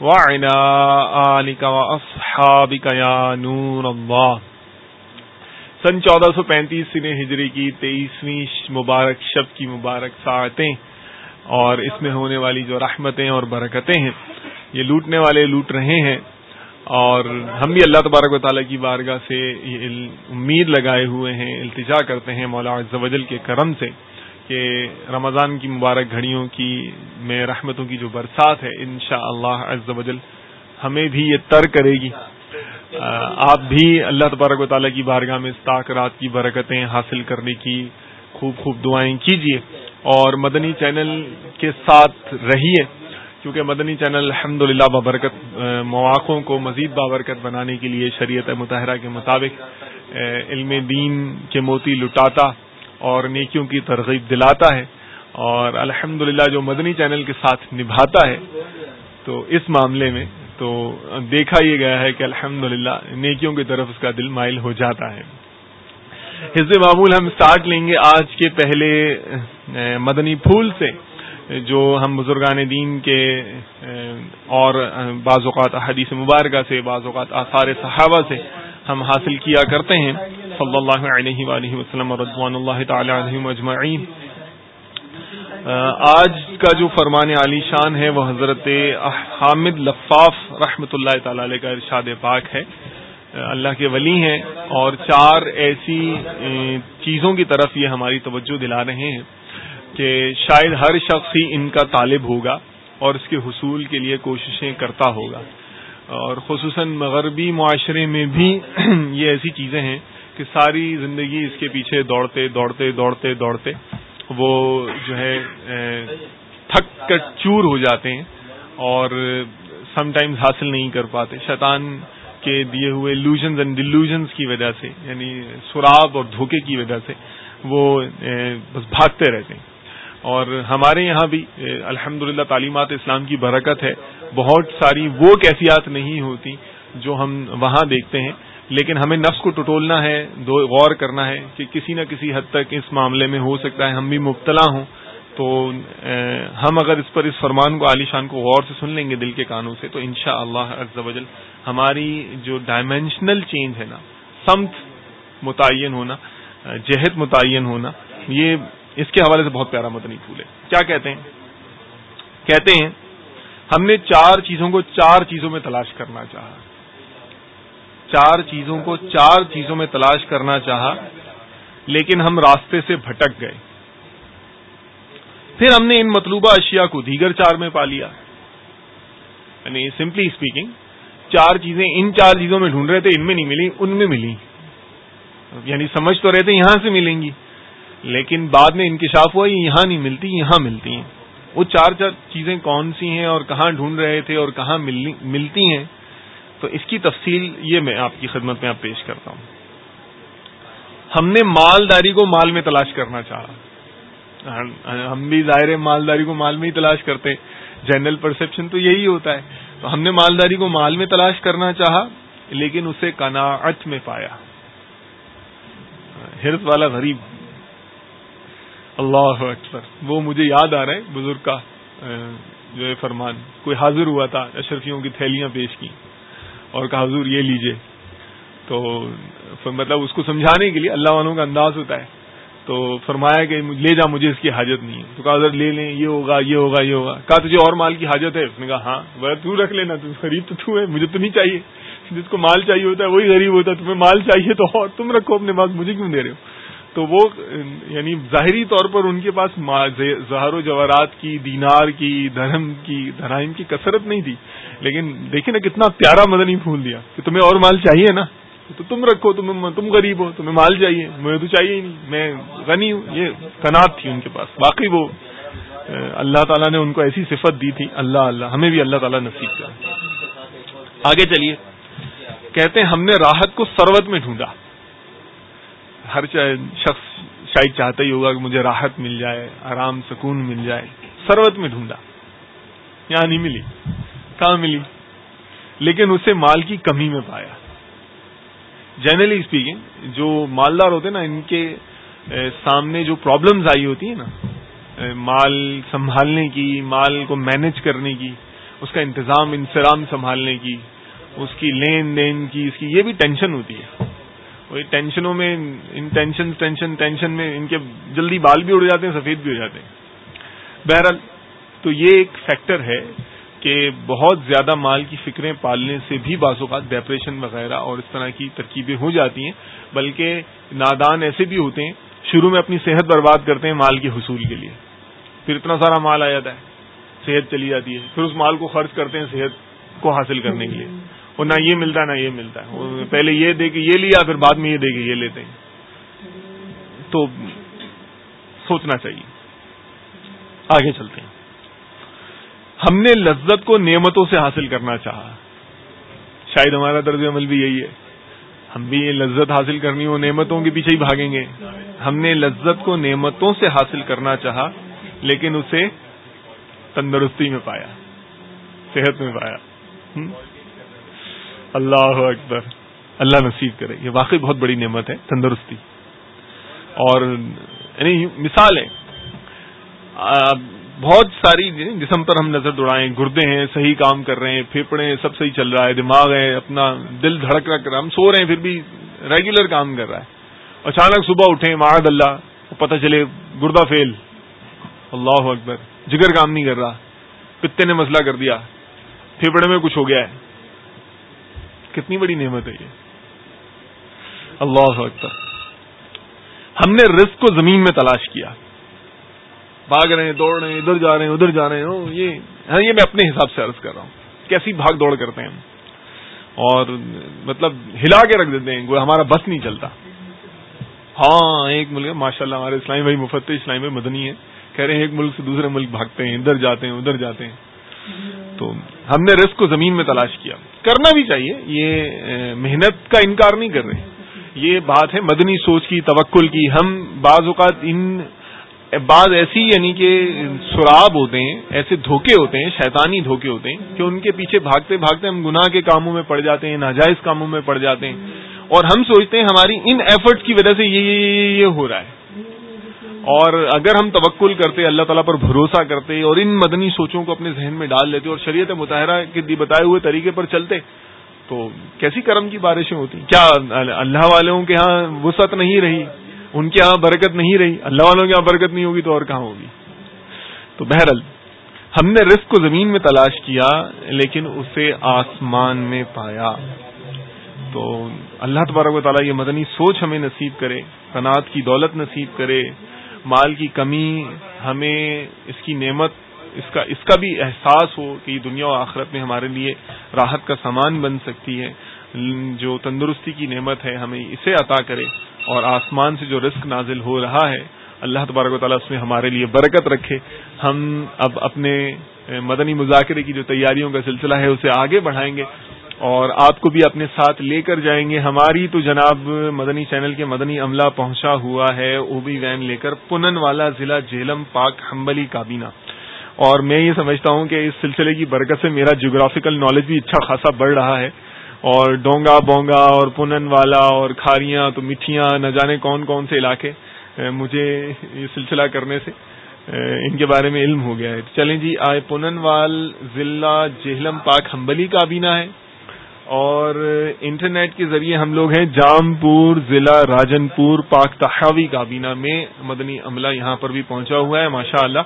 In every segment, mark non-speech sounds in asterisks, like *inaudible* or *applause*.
وعلى آلك وأصحابك يا نور الله سن چودہ سو پینتیس سن ہجری کی تیئیسویں مبارک شب کی مبارک ساعتیں اور اس میں ہونے والی جو رحمتیں اور برکتیں ہیں، یہ لوٹنے والے لوٹ رہے ہیں اور ہم بھی اللہ تبارک و تعالیٰ کی بارگاہ سے یہ امید لگائے ہوئے ہیں، التجا کرتے ہیں مولا وجل کے کرم سے۔ کہ رمضان کی مبارک گھڑیوں کی میں رحمتوں کی جو برسات ہے ان شاء اللہ وجل ہمیں بھی یہ تر کرے گی۔ آپ بھی اللہ تبارک و تعالیٰ کی بارگاہ میں استاکرات کی برکتیں حاصل کرنے کی خوب خوب دعائیں کیجیے اور مدنی چینل کے ساتھ رہیے، کیونکہ مدنی چینل الحمد للہ بابرکت مواقع کو مزید بابرکت بنانے کے لیے شریعت متحرہ کے مطابق علم دین کے موتی لٹاتا۔ اور نیکیوں کی ترغیب دلاتا ہے اور الحمد جو مدنی چینل کے ساتھ نبھاتا ہے، تو اس معاملے میں تو دیکھا یہ گیا ہے کہ الحمد نیکیوں کی طرف اس کا دل مائل ہو جاتا ہے۔ حزب معمول ہم سٹارٹ لیں گے آج کے پہلے مدنی پھول سے، جو ہم بزرگان دین کے اور بعض اوقات حدیث مبارکہ سے، بعض اوقات آثار صحابہ سے ہم حاصل کیا کرتے ہیں۔ صلی اللہ علیہ وآلہ وسلم رضوان اللہ تعالی علیہ مجمعین آج کا جو فرمان علی شان ہے، وہ حضرت حامد لفاف رحمۃ اللہ تعالی علیہ کا ارشاد پاک ہے۔ اللہ کے ولی ہیں اور چار ایسی چیزوں کی طرف یہ ہماری توجہ دلا رہے ہیں کہ شاید ہر شخص ہی ان کا طالب ہوگا اور اس کے حصول کے لیے کوششیں کرتا ہوگا۔ اور خصوصاً مغربی معاشرے میں بھی *clears throat* یہ ایسی چیزیں ہیں کہ ساری زندگی اس کے پیچھے دوڑتے دوڑتے دوڑتے دوڑتے وہ جو ہے تھک کر چور ہو جاتے ہیں اور سم ٹائمز حاصل نہیں کر پاتے۔ شیطان کے دیے ہوئے لوژنز اینڈ ڈیلوژنس کی وجہ سے یعنی سراب اور دھوکے کی وجہ سے وہ بس بھاگتے رہتے ہیں۔ اور ہمارے یہاں بھی الحمد تعلیمات اسلام کی برکت ہے۔ بہت ساری وہ کیفیات نہیں ہوتی جو ہم وہاں دیکھتے ہیں۔ لیکن ہمیں نفس کو ٹٹولنا ہے، دو، غور کرنا ہے کہ کسی نہ کسی حد تک اس معاملے میں ہو سکتا ہے۔ ہم بھی مبتلا ہوں۔ تو ہم اگر اس پر اس فرمان کو، عالی شان کو غور سے سن لیں گے دل کے کانوں سے، تو انشاء اللہ وجل ہماری جو ڈائمینشنل چینج ہے نا، سمت متعین ہونا جہد متعین ہونا، یہ اس کے حوالے سے بہت پیارا مدنی پھول ہے۔ کیا کہتے ہیں؟ کہتے ہیں، ہم نے چار چیزوں کو چار چیزوں میں تلاش کرنا چاہا۔ چار چیزوں کو چار چیزوں میں تلاش کرنا چاہا، لیکن ہم راستے سے بھٹک گئے۔ پھر ہم نے ان مطلوبہ اشیاء کو دیگر چار میں پا لیا۔ یعنی سمپلی اسپیکنگ چار چیزیں ان چار چیزوں میں ڈھونڈ رہے تھے، ان میں نہیں ملی، ان میں ملی۔ یعنی سمجھ تو رہے تھے، یہاں سے ملیں گی۔ لیکن بعد میں انکشاف ہوا، یہ یہاں نہیں ملتی، یہاں ملتی ہیں۔ وہ چار چار چیزیں کون سی ہیں اور کہاں ڈھونڈ رہے تھے اور کہاں ملتی ہیں؟ تو اس کی تفصیل یہ میں آپ کی خدمت میں آپ پیش کرتا ہوں۔ ہم نے مالداری کو مال میں تلاش کرنا چاہا۔ ہم بھی ظاہر مالداری کو مال میں ہی تلاش کرتے ہیں۔ جنرل پرسپشن تو یہی ہوتا ہے۔ تو ہم نے مالداری کو مال میں تلاش کرنا چاہا، لیکن اسے کناعت میں پایا۔ ہرس والا غریب۔ اللہ اکبر۔ وہ مجھے یاد آ رہا ہے، بزرگ کا جو ہے فرمان۔ کوئی حاضر ہوا تھا، اشرفیوں کی تھیلیاں پیش کی اور کہا، حضور، یہ لیجیے. تو مطلب اس کو سمجھانے کے لیے اللہ والوں کا انداز ہوتا ہے۔ تو فرمایا کہ لے جا، مجھے اس کی حاجت نہیں ہے۔ تو کہا حضرت لے لیں، یہ ہوگا یہ ہوگا یہ ہوگا۔ کہا، تجھے اور مال کی حاجت ہے؟ اس نے کہا ہاں وہ تو رکھ لینا، تو غریب تو تو ہے، مجھے تو نہیں چاہیے۔ جس کو مال چاہیے ہوتا ہے، وہی غریب ہوتا ہے، تمہیں مال چاہیے تو اور تم رکھو اپنے پاس، مجھے کیوں دے رہے ہو؟ تو وہ یعنی ظاہری طور پر ان کے پاس زہر و جواہرات کی، دینار کی، دھرم کی، دھرائم کی کثرت نہیں تھی۔ لیکن دیکھیں نا کتنا پیارا مدنی پھول دیا۔ کہ تمہیں اور مال چاہیے نا؟ تو تم رکھو تم تم غریب ہو، تمہیں مال چاہیے۔ مجھے تو چاہیے ہی نہیں۔ میں غنی ہوں۔ یہ کنات تھی ان کے پاس۔ باقی وہ اللہ تعالیٰ نے ان کو ایسی صفت دی تھی۔ اللہ اللہ، ہمیں بھی اللہ تعالیٰ نصیب کیا آگے چلیے۔ کہتے ہیں، ہم نے راحت کو سروت میں ڈھونڈا۔ ہر شخص شاید چاہتا ہی ہوگا کہ مجھے راحت مل جائے، آرام، سکون مل جائے۔ سروت میں ڈھونڈا۔ یہاں نہیں ملی۔ کہاں ملی؟ لیکن اسے مال کی کمی میں پایا۔ جنرلی اسپیکنگ جو مالدار ہوتے ہیں نا، ان کے سامنے جو پرابلمز آئی ہوتی ہیں نا مال سنبھالنے کی، مال کو مینج کرنے کی، اس کا انتظام انسرام سنبھالنے کی، اس کی لین دین کی، اس کی یہ بھی ٹینشن ہوتی ہے۔ وہی ٹینشنوں میں، ان ٹینشن ٹینشن ٹینشن میں ان کے جلدی بال بھی اڑ جاتے ہیں، سفید بھی ہو جاتے ہیں۔ بہرحال تو یہ ایک فیکٹر ہے کہ بہت زیادہ مال کی فکریں پالنے سے بھی بعض اوقات ڈپریشن وغیرہ اور اس طرح کی ترکیبیں ہو جاتی ہیں، بلکہ نادان ایسے بھی ہوتے ہیں، شروع میں اپنی صحت برباد کرتے ہیں مال کے حصول کے لیے۔ پھر اتنا سارا مال آ جاتا ہے، صحت چلی جاتی ہے، پھر اس مال کو خرچ کرتے ہیں صحت کو حاصل کرنے کے لیے۔ اور نہ یہ ملتا ہے نہ یہ ملتا ہے۔ پہلے یہ دے کے یہ لیا، پھر بعد میں یہ دے کے یہ لیتے ہیں۔ تو سوچنا چاہیے۔ آگے چلتے ہیں۔ ہم نے لذت کو نعمتوں سے حاصل کرنا چاہا۔ شاید ہمارا طرز عمل بھی یہی ہے۔ ہم بھی یہ لذت حاصل کرنی ہو، نعمتوں کے پیچھے ہی بھاگیں گے۔ ہم نے لذت کو نعمتوں سے حاصل کرنا چاہا، لیکن اسے تندرستی میں پایا، صحت میں پایا۔ اللہ اکبر۔ اللہ نصیب کرے۔ یہ واقعی بہت بڑی نعمت ہے، تندرستی۔ اور یعنی مثال ہے بہت ساری یعنی جسم پر ہم نظر دوڑائیں، گردے ہیں، صحیح کام کر رہے ہیں پھیپڑے سب صحیح چل رہا ہے، دماغ ہے، اپنا دل دھڑک رکھ رہا ہم سو رہے ہیں، پھر بھی ریگولر کام کر رہا ہے۔ اچانک صبح اٹھے معاذ اللہ پتہ چلے گردہ فیل۔ اللہ اکبر، جگر کام نہیں کر رہا۔ پتے نے مسئلہ کر دیا۔ پھیپڑے میں کچھ ہو گیا ہے۔ کتنی بڑی نعمت ہے یہ۔ اللہ اکبر۔ ہم نے رزق کو زمین میں تلاش کیا۔ بھاگ رہے ہیں، دوڑ رہے ہیں، ادھر جا رہے ہیں، ادھر جا رہے ہیں۔ یہ ہاں یہ میں اپنے حساب سے عرض کر رہا ہوں۔ کیسی بھاگ دوڑ کرتے ہیں ہم۔ اور مطلب ہلا کے رکھ دیتے ہیں ہمارا بس نہیں چلتا۔ ہاں ایک ملک ماشاء اللہ ہمارے اسلامی بھائی مفت اسلامی بھائی مدنی ہے کہہ رہے ہیں، ایک ملک سے دوسرے ملک بھاگتے ہیں، ادھر جاتے ہیں، ادھر جاتے ہیں۔ تو ہم نے رسک کو زمین میں تلاش کیا۔ کرنا بھی چاہیے۔ یہ محنت کا انکار نہیں کر رہے۔ یہ بات ہے مدنی سوچ کی توکل کی۔ ہم بعض اوقات ان بعض ایسی یعنی کہ سراب ہوتے ہیں ایسے دھوکے ہوتے ہیں شیطانی دھوکے ہوتے ہیں کہ ان کے پیچھے بھاگتے بھاگتے ہم گناہ کے کاموں میں پڑ جاتے ہیں ناجائز کاموں میں پڑ جاتے ہیں۔ اور ہم سوچتے ہیں ہماری ان ایفرٹس کی وجہ سے یہ یہ, یہ ہو رہا ہے۔ اور اگر ہم توکل کرتے، اللہ تعالیٰ پر بھروسہ کرتے اور ان مدنی سوچوں کو اپنے ذہن میں ڈال لیتے اور شریعت مظاہرہ کے بتائے ہوئے طریقے پر چلتے، تو کیسی کرم کی بارشیں ہوتی؟ کیا اللہ والوں کے ہاں وسعت نہیں رہی؟ ان کے ہاں برکت نہیں رہی؟ اللہ والوں کے ہاں برکت نہیں ہوگی تو اور کہاں ہوگی؟ تو بہرحال، ہم نے رزق کو زمین میں تلاش کیا لیکن اسے آسمان میں پایا۔ تو اللہ تبارک و تعالیٰ یہ مدنی سوچ ہمیں نصیب کرے صنعت کی دولت نصیب کرے مال کی کمی ہمیں اس کی نعمت، اس کا اس کا بھی احساس ہو کہ یہ دنیا و آخرت میں ہمارے لیے راحت کا سامان بن سکتی ہے۔ جو تندرستی کی نعمت ہے، ہمیں اسے عطا کرے۔ اور آسمان سے جو رزق نازل ہو رہا ہے، اللہ تبارک و تعالیٰ اس میں ہمارے لیے برکت رکھے۔ ہم اب اپنے مدنی مذاکرے کی جو تیاریوں کا سلسلہ ہے، اسے آگے بڑھائیں گے۔ اور آپ کو بھی اپنے ساتھ لے کر جائیں گے۔ ہماری تو جناب مدنی چینل کے مدنی عملہ پہنچا ہوا ہے، اوبی وین لے کر پنن والا ضلع جیلم پاک ہمبلی کابینہ۔ اور میں یہ سمجھتا ہوں کہ اس سلسلے کی برکت سے میرا جغرافیکل نالج بھی اچھا خاصا بڑھ رہا ہے۔ اور ڈونگا بونگا اور پنن والا اور کھاریاں تو مٹھیاں، نہ جانے کون کون سے علاقے مجھے یہ سلسلہ کرنے سے ان کے بارے میں علم ہو گیا ہے۔ چلیں جی آئے پنن وال ضلع جہلم پاک ہمبلی کابینہ ہے۔ اور انٹرنیٹ کے ذریعے ہم لوگ ہیں جام پور ضلع راجن پور پاک تحاوی کابینہ میں۔ مدنی عملہ یہاں پر بھی پہنچا ہوا ہے ماشاء اللہ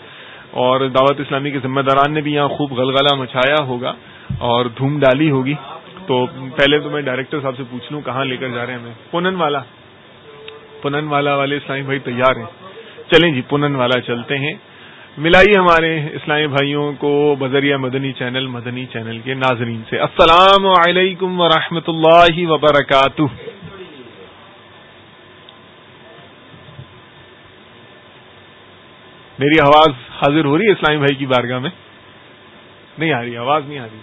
اور دعوت اسلامی کے ذمہ داران نے بھی یہاں خوب غلغلہ مچایا ہوگا اور دھوم ڈالی ہوگی۔ تو پہلے تو میں ڈائریکٹر صاحب سے پوچھ لوں، کہاں لے کر جا رہے ہیں ہمیں؟ پونن والا پونن والا والے اسلامی بھائی تیار ہیں۔ چلیں جی پونن والا چلتے ہیں۔ ملائی ہمارے اسلامی بھائیوں کو بذریعہ مدنی چینل مدنی چینل کے ناظرین سے۔ السلام علیکم ورحمۃ اللہ وبرکاتہ۔ میری آواز حاضر ہو رہی ہے اسلامی بھائی کی بارگاہ میں؟ نہیں آ رہی، آواز نہیں آ رہی۔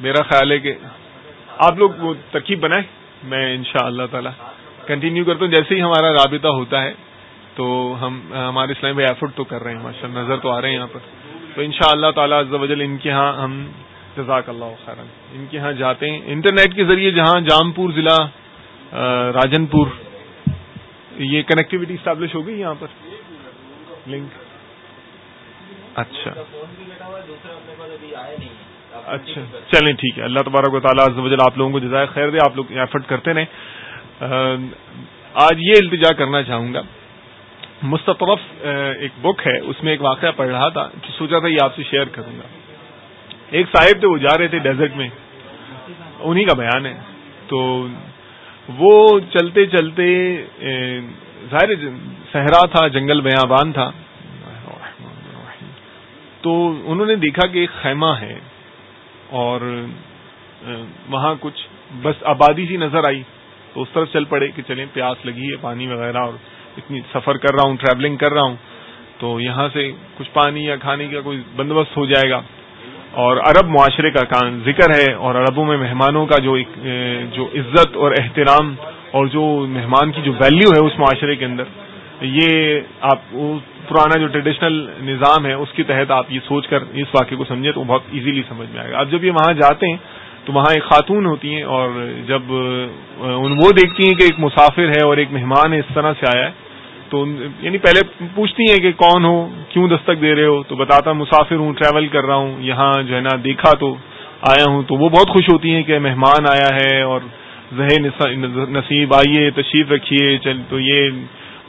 میرا خیال ہے کہ آپ لوگ وہ ترکیب بنائیں۔ میں ان شاء اللہ تعالی کنٹینیو کرتا ہوں۔ جیسے ہی ہمارا رابطہ ہوتا ہے، تو ہم، ہمارے اسلام بھائی ایفرٹ تو کر رہے ہیں ماشاء اللہ نظر تو آ رہے ہیں یہاں پر۔ تو ان شاء اللہ تعالیٰ وجل ان کے ہاں ہم جزاک اللہ خیر ان کے ہاں جاتے ہیں۔ انٹرنیٹ کے ذریعے جہاں جام پور ضلع راجن پور یہ کنیکٹیوٹی اسٹیبلش ہوگی یہاں پر۔ لنک اچھا۔ اچھا۔ چلیں ٹھیک ہے۔ اللہ تبارک و تعالیٰ آپ لوگوں کو جزائے خیر دے آپ لوگ ایفرٹ کرتے رہیں۔ آج یہ التجا کرنا چاہوں گا۔ مستطرف ایک بک ہے اس میں ایک واقعہ پڑھ رہا تھا کہ سوچا تھا یہ آپ سے شیئر کروں گا۔ ایک صاحب تھے وہ جا رہے تھے ڈیزرٹ میں۔ انہی کا بیان ہے۔ تو وہ چلتے چلتے ظاہر صحرا تھا جنگل بیابان تھا۔ تو انہوں نے دیکھا کہ ایک خیمہ ہے اور وہاں کچھ بس آبادی سی نظر آئی تو اس طرف چل پڑے کہ چلیں، پیاس لگی ہے، پانی وغیرہ اور اتنی سفر کر رہا ہوں ٹریولنگ کر رہا ہوں، تو یہاں سے کچھ پانی یا کھانے کا کوئی بندوبست ہو جائے گا۔ اور عرب معاشرے کا کام ذکر ہے اور عربوں میں مہمانوں کا جو جو عزت اور احترام اور جو مہمان کی جو ویلیو ہے اس معاشرے کے اندر یہ آپ پرانا جو ٹریڈیشنل نظام ہے، اس کے تحت آپ یہ سوچ کر اس واقعے کو سمجھیں تو بہت ایزیلی سمجھ میں آئے گا۔ اب جب یہ وہاں جاتے ہیں، تو وہاں ایک خاتون ہوتی ہیں اور جب وہ دیکھتی ہیں کہ ایک مسافر ہے اور ایک مہمان ہے، اس طرح سے آیا ہے۔ تو یعنی پہلے پوچھتی ہیں کہ کون ہو، کیوں دستک دے رہے ہو؟ تو بتاتا مسافر ہوں ٹریول کر رہا ہوں، یہاں جو ہے نا دیکھا تو آیا ہوں۔ تو وہ بہت خوش ہوتی ہیں کہ مہمان آیا ہے اور زہ نصیب، آئیے، تشریف رکھیے، چل تو یہ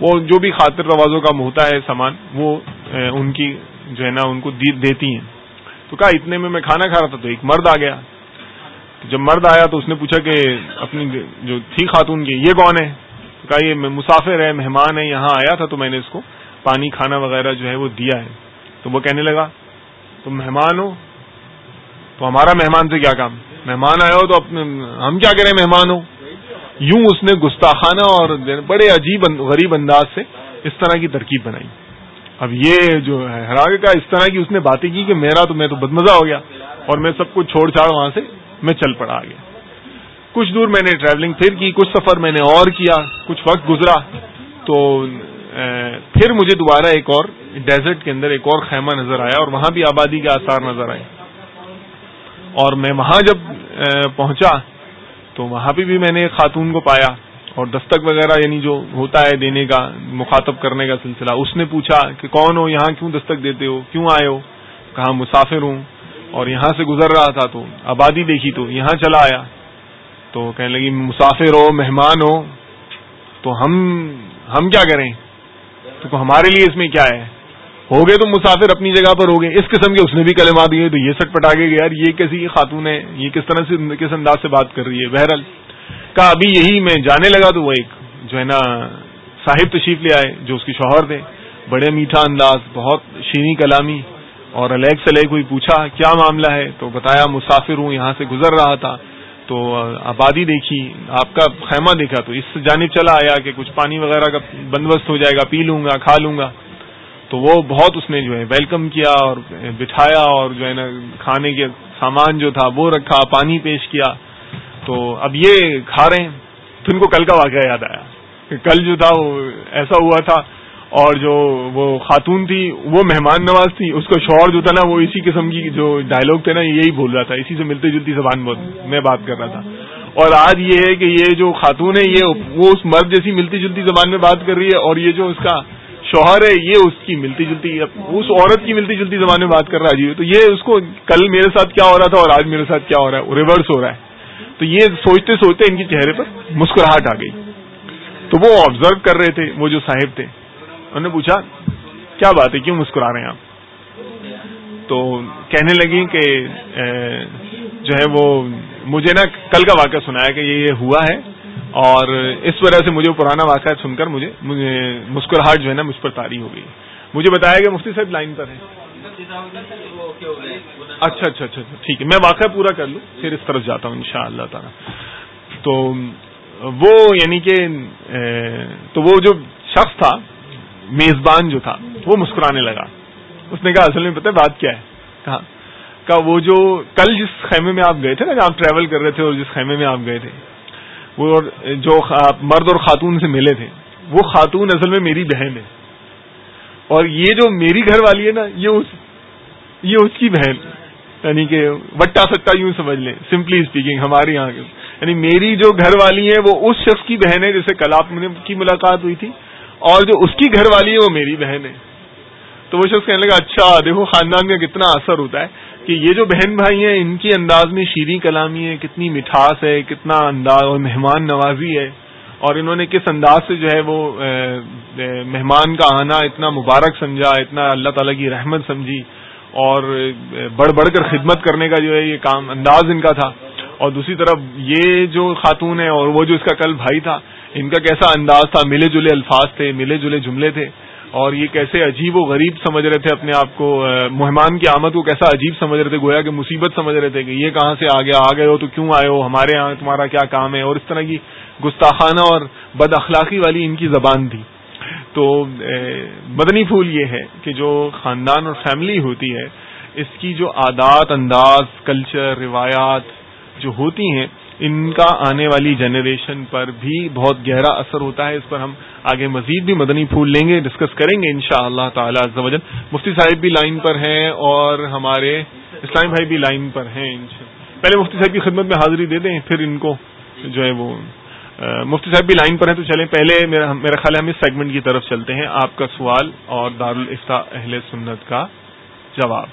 وہ جو بھی خاطر روازوں کا ہوتا ہے سامان، وہ ان کی جو ہے نا، ان کو دیتی ہیں۔ تو کہا، اتنے میں میں کھانا کھا رہا تھا تو ایک مرد آ گیا۔ جب مرد آیا تو اس نے پوچھا کہ اپنی جو تھی خاتون کی، یہ کون ہے؟ کہا، یہ مسافر ہے، مہمان ہے، یہاں آیا تھا تو میں نے اس کو پانی، کھانا وغیرہ جو ہے وہ دیا ہے۔ تو وہ کہنے لگا، تم مہمان ہو؟ تو ہمارا مہمان سے کیا کام؟ مہمان آیا ہو تو ہم کیا کریں مہمان ہو؟ یوں اس نے گستاخانہ اور بڑے عجیب غریب انداز سے اس طرح کی ترکیب بنائی۔ اب یہ جو ہے کا اس طرح کی اس نے باتیں کی کہ میرا تو میں تو بدمزہ ہو گیا اور میں سب کچھ چھوڑ چھاڑ وہاں سے میں چل پڑا آگے۔ کچھ دور میں نے ٹریولنگ پھر کی، کچھ سفر میں نے اور کیا، کچھ وقت گزرا۔ تو پھر مجھے دوبارہ ایک اور ڈیزرٹ کے اندر ایک اور خیمہ نظر آیا اور وہاں بھی آبادی کے آثار نظر آئے۔ اور میں وہاں جب پہنچا تو وہاں پہ بھی میں نے خاتون کو پایا اور دستک وغیرہ یعنی جو ہوتا ہے دینے کا، مخاطب کرنے کا سلسلہ، اس نے پوچھا کہ کون ہو، یہاں کیوں دستک دیتے ہو؟ کیوں آئے ہو؟ کہاں مسافر ہوں اور یہاں سے گزر رہا تھا تو آبادی دیکھی تو یہاں چلا آیا۔ تو کہنے لگی، مسافر ہو، مہمان ہو، تو ہم ہم کیا کریں؟ تو ہمارے لیے اس میں کیا ہے؟ ہو گئے تو مسافر اپنی جگہ پر ہو گئے اس قسم کے اس نے بھی کلمات دیے تو یہ سٹ پٹا کے یار یہ کیسی خاتون ہے، یہ کس طرح سے، کس انداز سے بات کر رہی ہے؟ بہرحال کہا، ابھی یہی میں جانے لگا تو وہ ایک جو ہے نا صاحب تشریف لے آئے، جو اس کے شوہر تھے۔ بڑے میٹھا انداز، بہت شینی کلامی اور الیگ سے کوئی پوچھا، کیا معاملہ ہے؟ تو بتایا، مسافر ہوں، یہاں سے گزر رہا تھا۔ تو آبادی دیکھی، آپ کا خیمہ دیکھا۔ تو اس جانب چلا آیا کہ کچھ پانی وغیرہ کا بندوبست ہو جائے گا، پی لوں گا، کھا لوں گا۔ تو وہ بہت اس نے جو ہے ویلکم کیا اور بٹھایا اور جو ہے نا کھانے کے سامان جو تھا وہ رکھا، پانی پیش کیا۔ تو اب یہ کھا رہے ہیں۔ تو ان کو کل کا واقعہ یاد آیا کہ کل جو تھا وہ ایسا ہوا تھا اور جو وہ خاتون تھی، وہ مہمان نواز تھی۔ اس کا شوہر جو تھا نا وہ اسی قسم کی جو ڈائلگ تھے نا، یہی بول رہا تھا۔ اسی سے ملتی جلتی زبان میں بات کر رہا تھا۔ اور آج یہ ہے کہ یہ جو خاتون ہے، یہ وہ اس مرد جیسی ملتی جلتی زبان میں بات کر رہی ہے اور یہ جو اس کا شوہر ہے، یہ اس کی ملتی جلتی، اس عورت کی ملتی جلتی زبان میں بات کر رہا ہے۔ جی تو یہ اس کو کل میرے ساتھ کیا ہو رہا تھا اور آج میرے ساتھ کیا ہو رہا ہے؟ ریورس ہو رہا ہے۔ تو یہ سوچتے سوچتے ان کے چہرے پر مسکراہٹ آ گئی۔ تو وہ آبزرو کر رہے تھے، وہ جو صاحب تھے۔ انہوں نے پوچھا، کیا بات ہے؟ کیوں مسکرا رہے ہیں آپ؟ تو کہنے لگی کہ جو ہے وہ مجھے نا کل کا واقعہ سنایا کہ یہ ہوا ہے۔ اور اس وجہ سے مجھے پرانا واقعہ سن کر مجھے مسکراہٹ جو ہے نا مجھ پر تاری ہو گئی۔ مجھے بتایا کہ مفتی صاحب لائن پر ہیں۔ اچھا،, اچھا اچھا اچھا ٹھیک ہے۔ میں واقعہ پورا کر لوں، پھر اس طرف جاتا ہوں ان شاء اللہ تعالیٰ۔ تو وہ یعنی کہ تو وہ جو شخص تھا، میزبان جو تھا، وہ مسکرانے لگا۔ اس نے کہا، اصل میں پتہ بات کیا ہے؟ کہا وہ جو کل جس خیمے میں آپ گئے تھے نا جب آپ ٹریول کر رہے تھے اور جس خیمے میں آپ گئے تھے وہ جو مرد اور خاتون سے ملے تھے، وہ خاتون اصل میں میری بہن ہے۔ اور یہ جو میری گھر والی ہے نا، یہ اس یہ اس کی بہن۔ یعنی کہ وٹا سٹا یوں سمجھ لیں سمپلی اسپیکنگ ہمارے یہاں یعنی میری جو گھر والی ہے، وہ اس شخص کی بہن ہے، جسے کل آپ کی ملاقات ہوئی تھی۔ اور جو اس کی گھر والی ہے، وہ میری بہن ہے۔ تو وہ شخص کہنے لگا اچھا دیکھو خاندان کا کتنا اثر ہوتا ہے۔ کہ یہ جو بہن بھائی ہیں، ان کی انداز میں شیریں کلامی ہے کتنی مٹھاس ہے، کتنا انداز اور مہمان نوازی ہے۔ اور انہوں نے کس انداز سے جو ہے وہ مہمان کا آنا اتنا مبارک سمجھا، اتنا اللہ تعالیٰ کی رحمت سمجھی۔ اور بڑھ بڑھ کر خدمت کرنے کا جو ہے یہ کام انداز ان کا تھا۔ اور دوسری طرف یہ جو خاتون ہے اور وہ جو اس کا کل بھائی تھا، ان کا کیسا انداز تھا؟ ملے جلے الفاظ تھے، ملے جلے جملے تھے۔ اور یہ کیسے عجیب و غریب سمجھ رہے تھے اپنے آپ کو مہمان کی آمد کو کیسا عجیب سمجھ رہے تھے، گویا کہ مصیبت سمجھ رہے تھے کہ یہ کہاں سے آ گیا آ گئے ہو تو کیوں آئے ہو، ہمارے یہاں تمہارا کیا کام ہے، اور اس طرح کی گستاخانہ اور بد اخلاقی والی ان کی زبان تھی۔ تو مدنی پھول یہ ہے کہ جو خاندان اور فیملی ہوتی ہے، اس کی جو عادات، انداز کلچر روایات جو ہوتی ہیں ان کا آنے والی جنریشن پر بھی بہت گہرا اثر ہوتا ہے، اس پر ہم آگے مزید بھی مدنی پھول لیں گے، ڈسکس کریں گے ان شاء اللہ تعالی مفتی صاحب بھی لائن پر ہیں اور ہمارے اسلام بھائی بھی لائن پر ہیں پہلے مفتی صاحب کی خدمت میں حاضری دے دیں، پھر ان کو جو ہے وہ۔ مفتی صاحب بھی لائن پر ہیں تو چلیں، پہلے میرا خیال ہے ہم اس سیگمنٹ کی طرف چلتے ہیں۔ آپ کا سوال اور دارالفتا اہل سنت کا جواب۔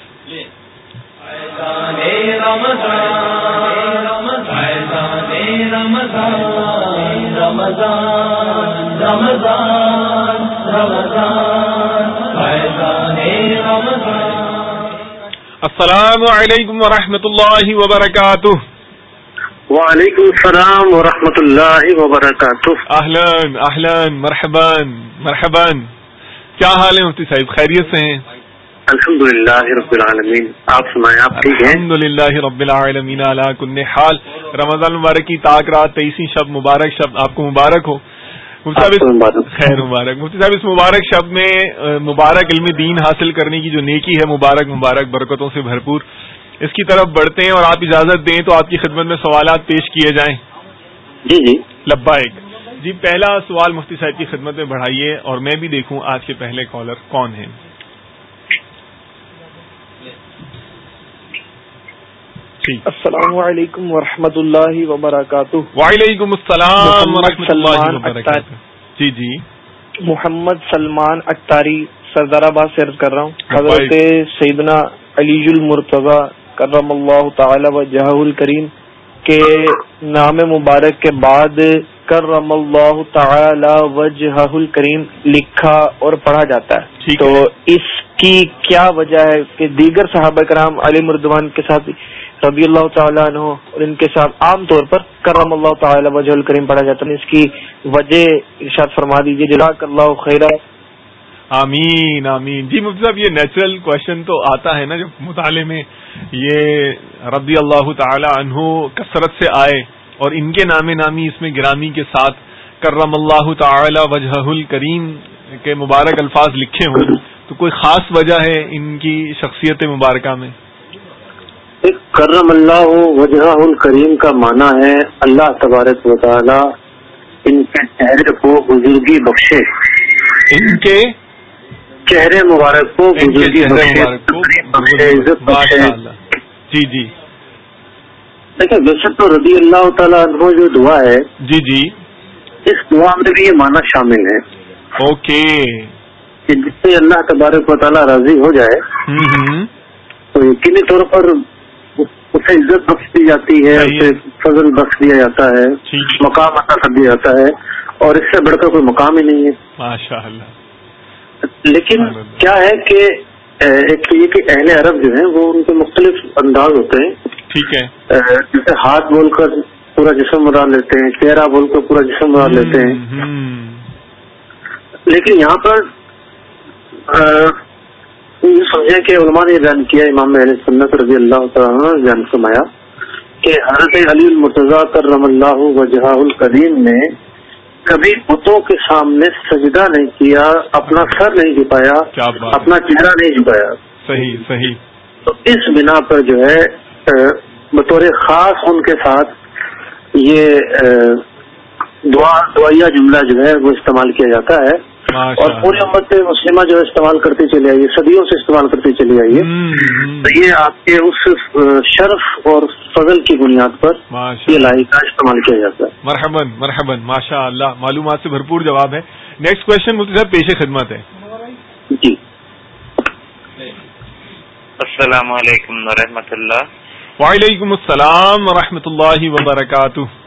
السلام علیکم ورحمۃ اللہ وبرکاتہ. وعلیکم السلام ورحمۃ اللہ وبرکاتہ. اہلن اہلن مرحبان مرحبان. کیا حال ہے مفتی صاحب؟ خیریت سے ہیں؟ الحمد للہ رب العالمین۔ آپ سنائیں آپ ٹھیک ہیں؟ الحمد للہ رب العالمین کن حال۔ رمضان مبارک کی تاک رات تیئیسویں شب مبارک شب آپ کو مبارک ہو۔ خیر مبارک۔ مفتی صاحب اس مبارک شب میں مبارک علم دین حاصل کرنے کی جو نیکی ہے مبارک مبارک برکتوں سے بھرپور۔ اس کی طرف بڑھتے ہیں اور آپ اجازت دیں تو آپ کی خدمت میں سوالات پیش کیے جائیں۔ جی جی۔ لبا ایک۔ جی پہلا سوال مفتی صاحب کی خدمت میں بڑھائیے اور میں بھی دیکھوں آج کے پہلے کالر کون ہیں۔ السلام علیکم ورحمۃ اللہ وبرکاتہ۔ وعلیکم السلام ورحمۃ اللہ وبرکاتہ۔ جی جی۔ محمد سلمان اختاری سردار آباد سے عرض کر رہا ہوں۔ حضرت سیدنا علی المرتضی کرم اللہ تعالی و جہ الکریم کے نام مبارک کے بعد کرم اللہ تعالی وجہ الکریم لکھا اور پڑھا جاتا ہے۔ تو اس کی کیا وجہ ہے؟ کہ دیگر صحابہ کرام علی مردوان کے ساتھ رضی اللہ تعالیٰ عنہ اور ان کے ساتھ عام طور پر کرم اللہ تعالیٰ وجہ الکریم پڑھا جاتا ہے۔ اس کی وجہ ارشاد فرما دیجیے جزاک اللہ خیر۔ آمین آمین۔ جی مفتی صاحب، یہ نیچرل کوشچن تو آتا ہے نا جب مطالعے میں، یہ رضی اللہ تعالی عنہ کثرت سے آئے اور ان کے نام نامی اس میں گرامی کے ساتھ کرم اللہ تعالی وجہ الکریم کے مبارک الفاظ لکھے ہوں، تو کوئی خاص وجہ ہے ان کی شخصیت مبارکہ میں؟ کرم اللہ وجہ الکریم کا معنی ہے اللہ تبارک و تعالی ان کے چہرے کو بزرگی بخشے۔ ان کے چہرے مبارک کو بزرگی بخشے۔ جی جی۔ دیکھیں ویسے تو رضی اللہ تعالیٰ عنہ جو دعا ہے جی جی۔ اس دعا میں بھی یہ معنی شامل ہے۔ اوکے۔ کہ جس سے اللہ تبارک و تعالیٰ راضی ہو جائے تو یقینی طور پر اسے عزت بخش دی جاتی ہے اسے فضل بخش دیا جاتا ہے مقام عطا کر دیا جاتا ہے اور اس سے بڑھ کر کوئی مقام ہی نہیں ہے۔ لیکن کیا ہے کہ ایک یہ کہ اہل عرب جو ہیں وہ ان کے مختلف انداز ہوتے ہیں۔ ٹھیک ہے۔ جیسے ہاتھ بول کر پورا جسم مرا لیتے ہیں چہرہ بول کر پورا جسم مرا لیتے ہیں۔ لیکن یہاں پر یہ سمجھے کہ علماء نے بیان کیا امام علیہ سنت رضی اللہ تعالیٰ نے بیان فرمایا کہ حضرت علی المرتضی کر رم اللہ وجہ الکریم نے کبھی بتوں کے سامنے سجدہ نہیں کیا اپنا سر نہیں جھکایا اپنا چہرہ نہیں جھکایا صحیح صحیح۔ تو اس بنا پر جو ہے بطور خاص ان کے ساتھ یہ دعا دعائیا جملہ جو ہے وہ استعمال کیا جاتا ہے۔ اور پوری امت مسلمہ جو استعمال کرتی چلی آئیے صدیوں سے استعمال کرتی چلی آئیے تو یہ آپ کے اس شرف اور فضل کی بنیاد پر یہ لائی کا استعمال کیا جاتا ہے۔ مرحبن مرحبن ماشاء اللہ معلومات سے بھرپور جواب ہے نیکسٹ کوشچن مفتی صاحب پیش خدمت ہے۔ جی۔ السلام علیکم و اللہ۔ وعلیکم السلام و اللہ وبرکاتہ۔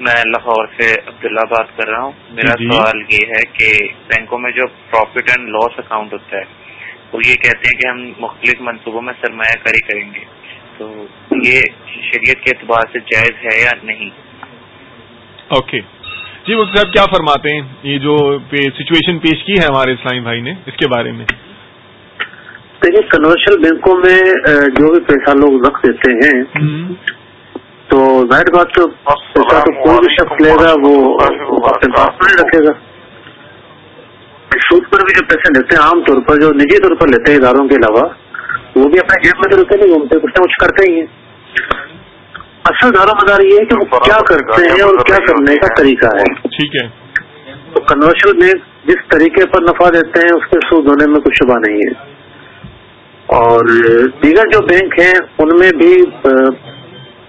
میں لاہور سے عبداللہ بات کر رہا ہوں۔ میرا جی, جی۔ سوال یہ ہے کہ بینکوں میں جو پروفٹ اینڈ لاس اکاؤنٹ ہوتا ہے وہ یہ کہتے ہیں کہ ہم مختلف منصوبوں میں سرمایہ کاری کریں گے۔ تو یہ شریعت کے اعتبار سے جائز ہے یا نہیں؟ اوکے۔ جی وہ صاحب کیا فرماتے ہیں؟ یہ جو سچویشن پیش کی ہے ہمارے اسلامی بھائی نے اس کے بارے میں۔ دیکھیے کنورشل بینکوں میں جو بھی پیسہ لوگ رکھ دیتے ہیں تو ظاہر بات تو پیسہ تو کوئی بھی شخص لے گا وہ اپنے پاس نہیں رکھے گا۔ سود پر بھی جو پیسے لیتے ہیں عام طور پر جو نجی طور پر لیتے ہیں اداروں کے علاوہ وہ بھی اپنے جیب میں تو رکھتے نہیں گھومتے کچھ نہ کچھ کرتے ہی ہیں۔ اصل دار مدار یہ ہے کہ وہ کیا کرتے ہیں اور کیا کرنے کا طریقہ ہے۔ ٹھیک ہے۔ تو کنورشل بینک جس طریقے پر نفع دیتے ہیں اس کے سود ہونے میں کچھ شبہ نہیں ہے۔ اور دیگر جو بینک ہیں ان میں بھی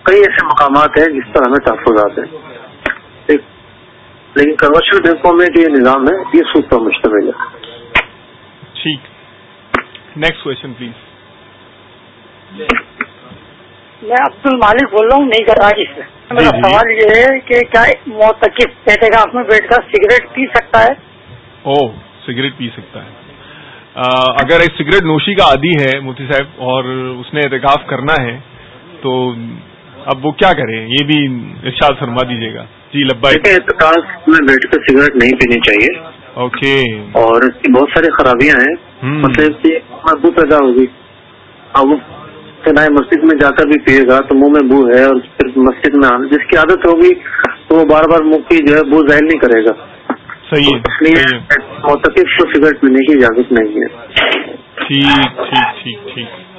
کئی ایسے مقامات ہیں جس پر ہمیں تحفظات ہیں۔ لیکن کمرشل بینکوں میں جو یہ نظام ہے یہ سود پر مشتمل ہے۔ ٹھیک۔ نیکسٹ کوشچن پلیز میں عبد المالک بول رہا ہوں نہیں کر سے جی، میرا جی۔ سوال یہ ہے کہ کیا موتقف احتکاف میں بیٹھ کر سگریٹ پی سکتا ہے؟ او سگریٹ پی سکتا ہے۔ اگر ایک سگریٹ نوشی کا عادی ہے موتی صاحب اور اس نے احتکاف کرنا ہے تو اب وہ کیا کرے یہ بھی ارشاد فرما دیجیے گا۔ جی لبا احتکاف میں بیٹھ کر سگریٹ نہیں پینی چاہیے۔ اوکے۔ اور اس کی بہت ساری خرابیاں ہیں۔ مطلب کہ پیدا ہوگی۔ اب نئے مسجد میں جا کر بھی پیے گا تو منہ میں بو ہے اور پھر مسجد میں آنا جس کی عادت ہوگی تو وہ بار بار منہ کی جو ہے بو ظاہر نہیں کرے گا۔ صحیح اس لیے کو سگریٹ پینے کی اجازت نہیں ہے۔ ٹھیک ٹھیک ٹھیک ٹھیک۔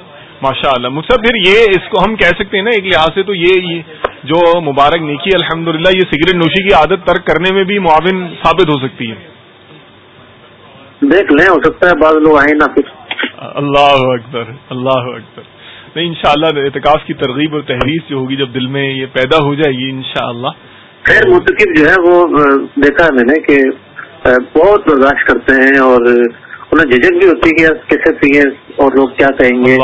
ماشاء اللہ مجھ سے پھر یہ اس کو ہم کہہ سکتے ہیں نا ایک لحاظ سے تو یہ جو مبارک نیکی الحمد یہ سگریٹ نوشی کی عادت ترک کرنے میں بھی معاون ثابت ہو سکتی ہے۔ دیکھ لیں ہو سکتا ہے بعض لوگ آئیں نہ اللہ اکبر اللہ اکبر۔ نہیں انشاءاللہ شاء اعتکاف کی ترغیب اور تحریر جو ہوگی جب دل میں یہ پیدا ہو جائے گی انشاءاللہ۔ خیر متقب جو ہے وہ دیکھا ہے میں نے کہ بہت برداشت کرتے ہیں اور جھجک بھی ہوتی ہے کہ کیسے پیے اور لوگ کیا کہیں گے؟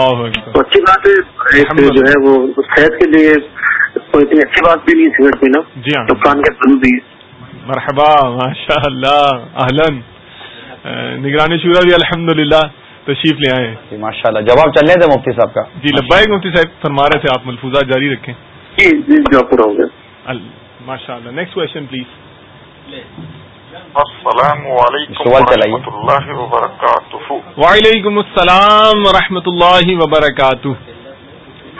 تو اچھی بات ہے جو ہے وہ صحت کے لیے کوئی اتنی اچھی بات بھی نہیں سگریٹ پینا جی ہاں۔ نقصان کے پھل بھی۔ مرحبا ماشاء اللہ اہلن نگرانی شورا بھی الحمد للہ تشریف لے آئے۔ جی ماشاء اللہ جواب چل رہے تھے مفتی صاحب کا؟ جی لبائے مفتی صاحب فرما رہے تھے آپ ملفوظات جاری رکھیں۔ جی جی پورا ہو گیا۔ ماشاء اللہ نیکسٹ کوشچن پلیز السلام علیکم ورحمۃ اللہ وبرکاتہ وعلیکم السلام و اللہ وبرکاتہ۔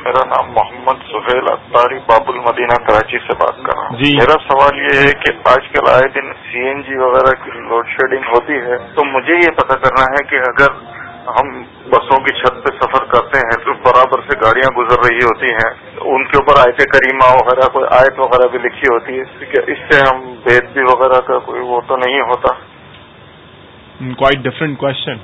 میرا نام محمد سہیل اختاری باب المدینہ کراچی سے بات کر رہا ہوں۔ جی۔ میرا سوال یہ ہے کہ آج کل آئے دن سی این جی وغیرہ کی لوڈ شیڈنگ ہوتی ہے تو مجھے یہ پتہ کرنا ہے کہ اگر ہم بسوں کی چھت پہ سفر کرتے ہیں تو برابر سے گاڑیاں گزر رہی ہوتی ہیں، ان کے اوپر آیت کریمہ وغیرہ کوئی آیت وغیرہ بھی لکھی ہوتی ہے، اس سے ہم بید بھی وغیرہ کا کوئی وہ تو نہیں ہوتا۔ کوائٹ ڈفرنٹ کوشچن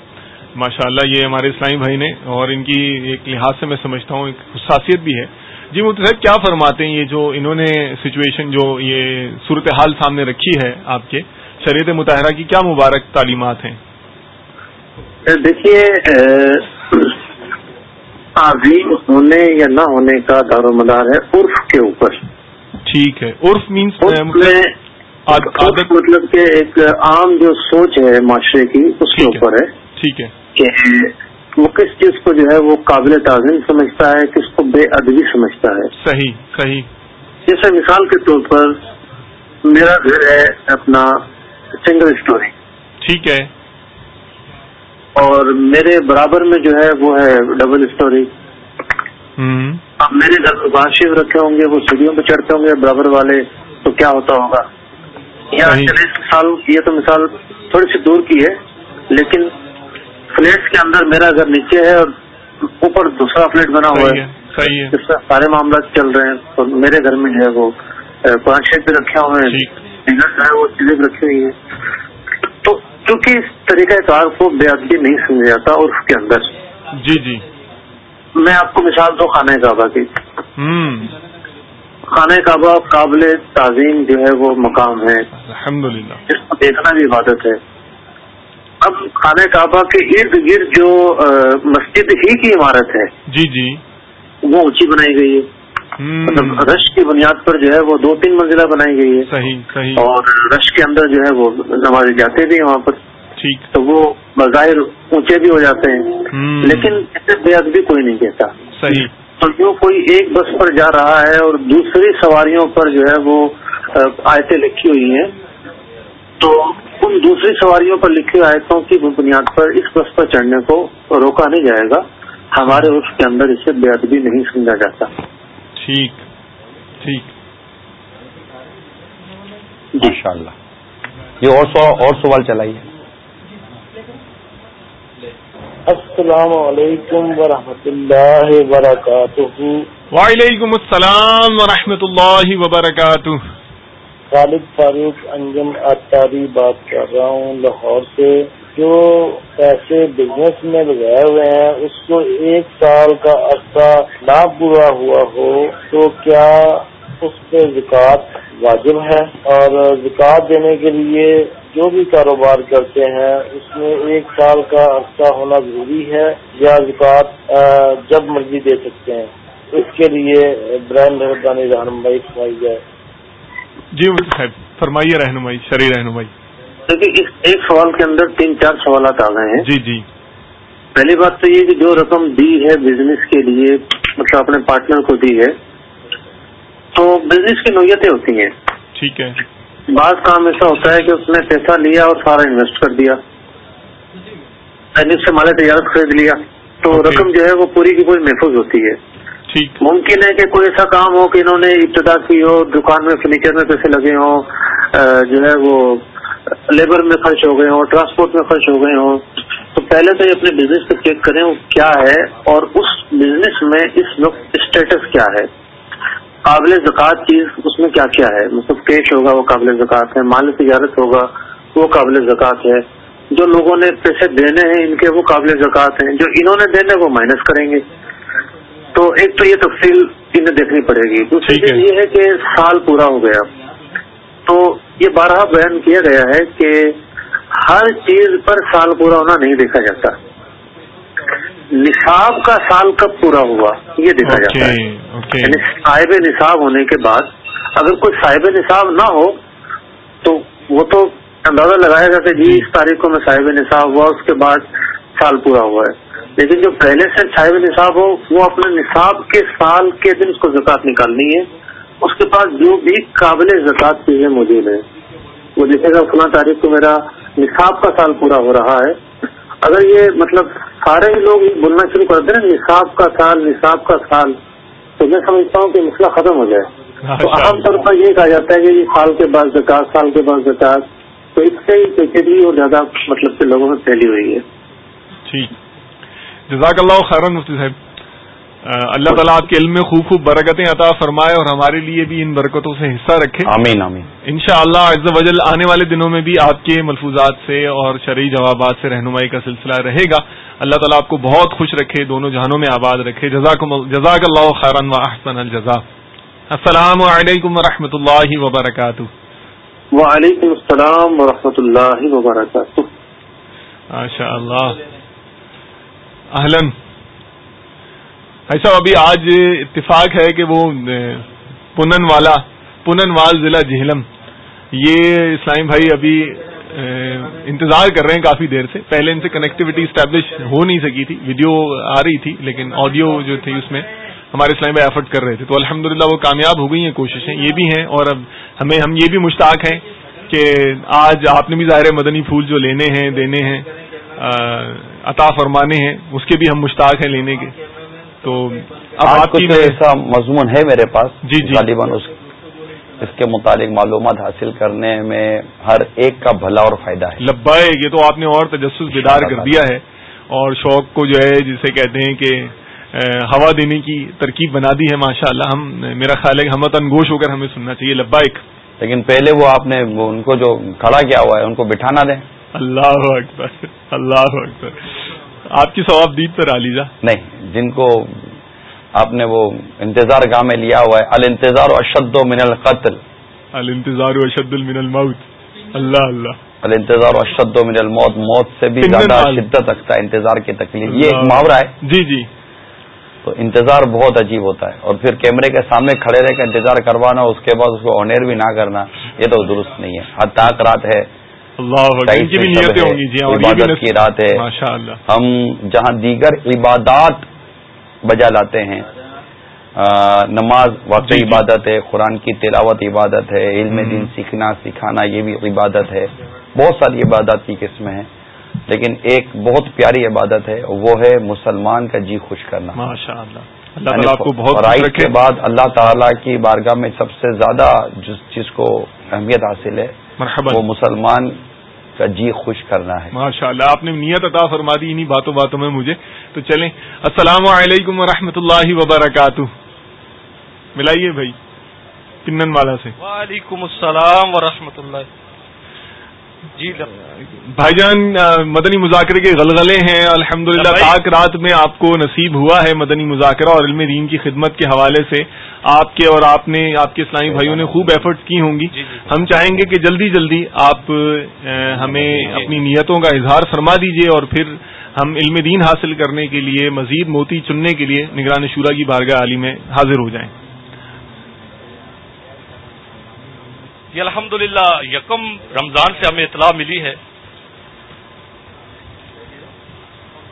ماشاء اللہ یہ ہمارے اسلامی بھائی نے اور ان کی ایک لحاظ سے میں سمجھتا ہوں، ایک خصاصیت بھی ہے۔ جی صاحب، کیا فرماتے ہیں؟ یہ جو انہوں نے سچویشن جو یہ صورتحال سامنے رکھی ہے آپ کے، شریعت مطالعہ کی کیا مبارک تعلیمات ہیں؟ دیکھیے عظیم ہونے یا نہ ہونے کا دار و مدار ہے عرف کے اوپر۔ ٹھیک ہے۔ عرف مینس مطلب کہ ایک عام جو سوچ ہے معاشرے کی اس کے اوپر ہے۔ ٹھیک ہے۔ کہ وہ کس چیز کو جو ہے وہ قابل تعظیم سمجھتا ہے کس کو بے ادبی سمجھتا ہے۔ صحیح صحیح۔ جیسے مثال کے طور پر میرا گھر ہے اپنا سنگل اسٹوری ٹھیک ہے۔ اور میرے برابر میں جو ہے وہ ہے ڈبل اسٹوری اب میرے گھر میں بادشیو رکھے ہوں گے وہ سیڑھیوں پہ چڑھتے ہوں گے برابر والے تو کیا ہوتا ہوگا؟ مثال یہ تو مثال تھوڑی سی دور کی ہے لیکن فلیٹس کے اندر میرا گھر نیچے ہے اور اوپر دوسرا فلیٹ بنا ہوا ہے۔ جس میں سارے معاملات چل رہے ہیں تو میرے گھر میں جو ہے وہ پانچ شیٹ بھی رکھے ہوئے ہیں۔ ہے وہ چیزیں رکھی ہوئی ہیں۔ کیونکہ اس طریقہ کار کو بے ادبی نہیں سمجھا جاتا اور اس کے اندر جی جی۔ میں آپ کو مثال دو خانہ کعبہ کی۔ خانہ کعبہ قابل تعظیم جو ہے وہ مقام ہے۔ جس کو دیکھنا بھی عبادت ہے۔ اب خانہ کعبہ کے ارد گرد جو مسجد ہی کی عمارت ہے جی جی۔ وہ اونچی بنائی گئی ہے۔ مطلب رش کی بنیاد پر جو ہے وہ دو تین منزلہ بنائی گئی ہے۔ صحیح صحیح۔ اور رش کے اندر جو ہے وہ نمازی جاتے بھی ہیں وہاں پر۔ ٹھیک۔ تو وہ بظاہر اونچے بھی ہو جاتے ہیں۔ لیکن اسے بے ادبی کوئی نہیں کہتا۔ صحیح۔ تو جو کوئی ایک بس پر جا رہا ہے اور دوسری سواریوں پر جو ہے وہ آیتیں لکھی ہوئی ہیں تو ان دوسری سواریوں پر لکھی آیتوں کی بنیاد پر اس بس پر چڑھنے کو روکا نہیں جائے گا۔ ہمارے اس کے اندر اسے بے ادبی نہیں سمجھا جاتا۔ ٹھیک ٹھیک۔ ماشاء اللہ یہ اور سوال چلائیے۔ السلام علیکم ورحمۃ اللہ وبرکاتہ۔ وعلیکم السلام ورحمۃ اللہ وبرکاتہ۔ خالد فاروق انجم اتاری بات کر رہا ہوں لاہور سے۔ جو پیسے بزنس میں لگائے ہوئے ہیں، اس کو ایک سال کا عرصہ نہ پورا ہوا ہو، تو کیا اس پہ زکوٰۃ واجب ہے؟ اور زکوٰۃ دینے کے لیے جو بھی کاروبار کرتے ہیں، اس میں ایک سال کا عرصہ ہونا ضروری ہے یا زکوٰۃ جب مرضی دے سکتے ہیں؟ اس کے لیے برائن رہنمائی فرمائی جائے۔ جی صاحب، فرمائیے رہنمائی شرح رہنمائی۔ دیکھیے ایک سوال کے اندر تین چار سوالات آ گئے ہیں۔ جی جی۔ پہلی بات تو یہ کہ جو رقم دی ہے بزنس کے لیے مطلب اپنے پارٹنر کو دی ہے تو بزنس کی نوعیتیں ہوتی ہیں۔ ٹھیک ہے۔ بعض کام ایسا ہوتا ہے کہ اس نے پیسہ لیا اور سارا انویسٹ کر دیا۔ سے مال تجارت خرید لیا۔ تو رقم جو ہے وہ پوری کی پوری محفوظ ہوتی ہے۔ ممکن ہے کہ کوئی ایسا کام ہو کہ انہوں نے ابتدا کی ہو دکان میں فرنیچر میں پیسے لگے ہوں جو ہے وہ لیبر میں خرچ ہو گئے ہوں ٹرانسپورٹ میں خرچ ہو گئے ہوں۔ تو پہلے تو یہ اپنے بزنس کو چیک کریں وہ کیا ہے اور اس بزنس میں اس وقت اسٹیٹس کیا ہے۔ قابل زکوٰۃ چیز اس میں کیا کیا ہے؟ مطلب کیش ہوگا وہ قابل زکوٰۃ ہے۔ مال تجارت ہوگا وہ قابل زکوٰۃ ہے۔ جو لوگوں نے پیسے دینے ہیں ان کے وہ قابل زکوٰۃ ہیں۔ جو انہوں نے دینے وہ مائنس کریں گے۔ تو ایک تو یہ تفصیل انہیں دیکھنی پڑے گی۔ دوسری چیز یہ ہے کہ سال پورا ہو گیا۔ تو یہ بارہ بیان کیا گیا ہے کہ ہر چیز پر سال پورا ہونا نہیں دیکھا جاتا۔ نصاب کا سال کب پورا ہوا یہ دیکھا جاتا ہے۔ یعنی صاحب نصاب ہونے کے بعد اگر کوئی صاحب نصاب نہ ہو تو وہ تو اندازہ لگائے گا کہ جی اس تاریخ کو میں صاحب نصاب ہوا اس کے بعد سال پورا ہوا ہے۔ لیکن جو پہلے سے صاحب نصاب ہو وہ اپنے نصاب کے سال کے دن اس کو زکات نکالنی ہے۔ اس کے پاس جو بھی قابل زکات چیزیں موجود ہیں وہ دیکھے گا فلاں تاریخ کو میرا نصاب کا سال پورا ہو رہا ہے اگر یہ مطلب سارے ہی لوگ بولنا شروع کر دیں نصاب کا سال نصاب کا سال تو میں سمجھتا ہوں کہ مسئلہ ختم ہو جائے۔ تو عام طور پر یہ کہا جاتا ہے کہ یہ سال کے بعد زکات سال کے بعد زکات تو اس سے ہی پیچیدگی اور زیادہ مطلب کہ لوگوں میں پھیلی ہوئی ہے۔ ٹھیک جزاک اللہ خیرن مفتی صاحب۔ اللہ تعالیٰ آپ کے علم میں خوب خوب برکتیں عطا فرمائے اور ہمارے لیے بھی ان برکتوں سے حصہ رکھے۔ آمین آمین۔ ان شاء اللہ وجل آنے والے دنوں میں بھی آپ کے ملفوظات سے اور شرعی جوابات سے رہنمائی کا سلسلہ رہے گا۔ اللہ تعالیٰ آپ کو بہت خوش رکھے دونوں جہانوں میں آباد رکھے۔ جزاک جزاک اللہ خیرن و احسن الجزا السلام علیکم و اللہ وبرکاتہ۔ وعلیکم السلام و اللہ وبرکاتہ۔ ماشاء اللہ اہلن ایسا ابھی آج اتفاق ہے کہ وہ پنن والا پنن وال ضلع جہلم، یہ اسلام بھائی ابھی انتظار کر رہے ہیں کافی دیر سے۔ پہلے ان سے کنیکٹیوٹی اسٹیبلش ہو نہیں سکی تھی ویڈیو آ رہی تھی، لیکن آڈیو جو تھی اس میں ہمارے اسلام بھائی ایفرٹ کر رہے تھے۔ تو الحمد وہ کامیاب ہو گئی ہیں کوششیں۔ یہ بھی ہیں اور اب ہمیں، ہم یہ بھی مشتاق ہیں کہ آج آپ نے بھی ظاہر مدنی پھول جو لینے ہیں، دینے ہیں عطا فرمانے ہیں، اس کے بھی ہم مشتاق ہیں لینے کے۔ تو اب کچھ ایسا مضمون ہے میرے پاس جی جی۔ غالباً اس کے متعلق معلومات حاصل کرنے میں ہر ایک کا بھلا اور فائدہ ہے۔ لبا یہ تو آپ نے اور تجسس بیدار کر دیا ہے اور شوق کو جو ہے جسے کہتے ہیں کہ ہوا دینے کی ترکیب بنا دی ہے ماشاء اللہ ہم میرا خیال ہے کہ ہم انگوش ہو کر ہمیں سننا چاہیے لبائک لیکن پہلے وہ آپ نے ان کو جو کھڑا کیا ہوا ہے ان کو بٹھانا دیں۔ اللہ اکبر اللہ اکبر۔ آپ کی ثواب دید پر علیزہ؟ نہیں جن کو آپ نے وہ انتظار گاہ میں لیا ہوا ہے الانتظار و اشد و من القتل. الانتظار و اشد المن الموت. اللہ اللہ. الانتظار و اشد من الموت موت سے بھی زیادہ شدت رکھتا ہے انتظار کی تکلیف. یہ ایک محاورہ ہے۔ جی جی. تو انتظار بہت عجیب ہوتا ہے۔ اور پھر کیمرے کے سامنے کھڑے رہ کر انتظار کروانا اس کے بعد اس کو آنر بھی نہ کرنا یہ تو درست نہیں ہے۔ حتاق رات ہے۔ جی، عبادت کی رات ہے ہم جہاں دیگر عبادات بجا لاتے ہیں نماز واقعی جی، جی۔ عبادت ہے قرآن کی تلاوت عبادت ہے علم دین سیکھنا سکھانا یہ بھی عبادت ہے۔ بہت ساری عبادات کی قسمیں ہیں لیکن ایک بہت پیاری عبادت ہے وہ ہے مسلمان کا جی خوش کرنا۔ ماشاء اللہ۔ اللہ یعنی کے بعد اللہ تعالیٰ کی بارگاہ میں سب سے زیادہ جس چیز کو اہمیت حاصل ہے وہ مسلمان کا جی خوش کرنا ہے۔ ماشاء اللہ آپ نے نیت عطا فرما دی انہیں باتوں باتوں میں مجھے۔ تو چلیں السلام علیکم و اللہ وبرکاتہ۔ ملائیے بھائی کنن والا سے۔ وعلیکم السلام و اللہ جی بھائی جان مدنی مذاکرے کے غلغلے ہیں۔ الحمد للہ تاک رات میں آپ کو نصیب ہوا ہے مدنی مذاکرہ اور علم دین کی خدمت کے حوالے سے۔ آپ کے اور آپ نے آپ کے اسلامی بھائیوں نے خوب ایفرٹس کی ہوں گی۔ جی، جی۔ ہم چاہیں گے کہ جلدی جلدی آپ ہمیں اپنی نیتوں کا اظہار فرما دیجیے اور پھر ہم علم دین حاصل کرنے کے لیے مزید موتی چننے کے لیے نگران شورا کی بارگاہ علی میں حاضر ہو جائیں۔ یہ الحمد یکم رمضان سے ہمیں اطلاع ملی ہے۔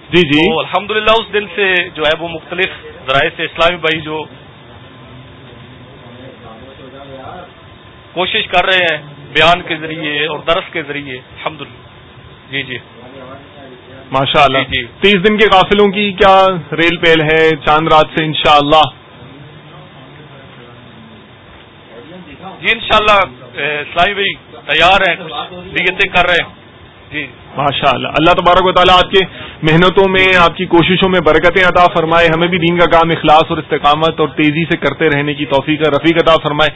جی جی۔ الحمد اس دن سے جو ہے وہ مختلف ذرائع سے اسلامی بھائی جو کوشش کر رہے ہیں بیان کے ذریعے اور درس کے ذریعے۔ الحمد جی جی۔ ماشاء اللہ جی, جی۔ تیس دن کے قافلوں کی کیا ریل پیل ہے چاند رات سے انشاءاللہ؟ جی انشاءاللہ اسلامی بھائی تیار ہیں نیتیں کر رہے ہیں۔ جی۔ ماشاء اللہ اللہ تبارک و تعالیٰ آپ کے محنتوں میں، آپ کی کوششوں میں برکتیں عطا فرمائے۔ ہمیں بھی دین کا کام، اخلاص اور استقامت اور تیزی سے کرتے رہنے کی توفیق رفیق عطا فرمائے۔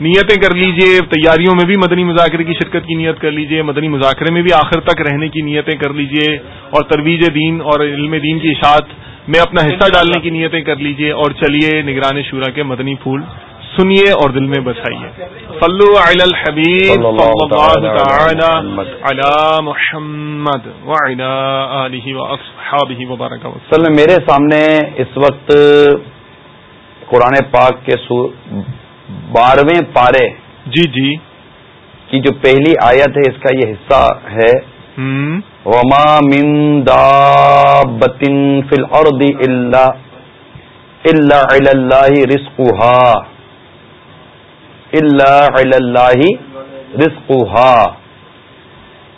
نیتیں کر لیجیے، تیاریوں میں بھی مدنی مذاکرے کی شرکت کی نیت کر لیجیے۔ مدنی مذاکرے میں بھی آخر تک رہنے کی نیتیں کر لیجیے۔ اور ترویج دین اور علم دین کی اشاعت میں اپنا حصہ ڈالنے کی نیتیں کر لیجیے۔ اور چلیے نگران شورا کے مدنی پھول۔ سنیے اور دل میں بسائیے۔ صلو علی الحبیب صلی اللہ تعالی علی محمد۔ وعلی آلہ واصحابہ وبارک وسلم میرے سامنے اس وقت قرآن پاک کے بارہویں پارے جی جی۔ کی جو پہلی آیت ہے اس کا یہ حصہ ہے۔ وما من دابت فی الارض الا الا علی اللہ رزقها۔ اللہ رسق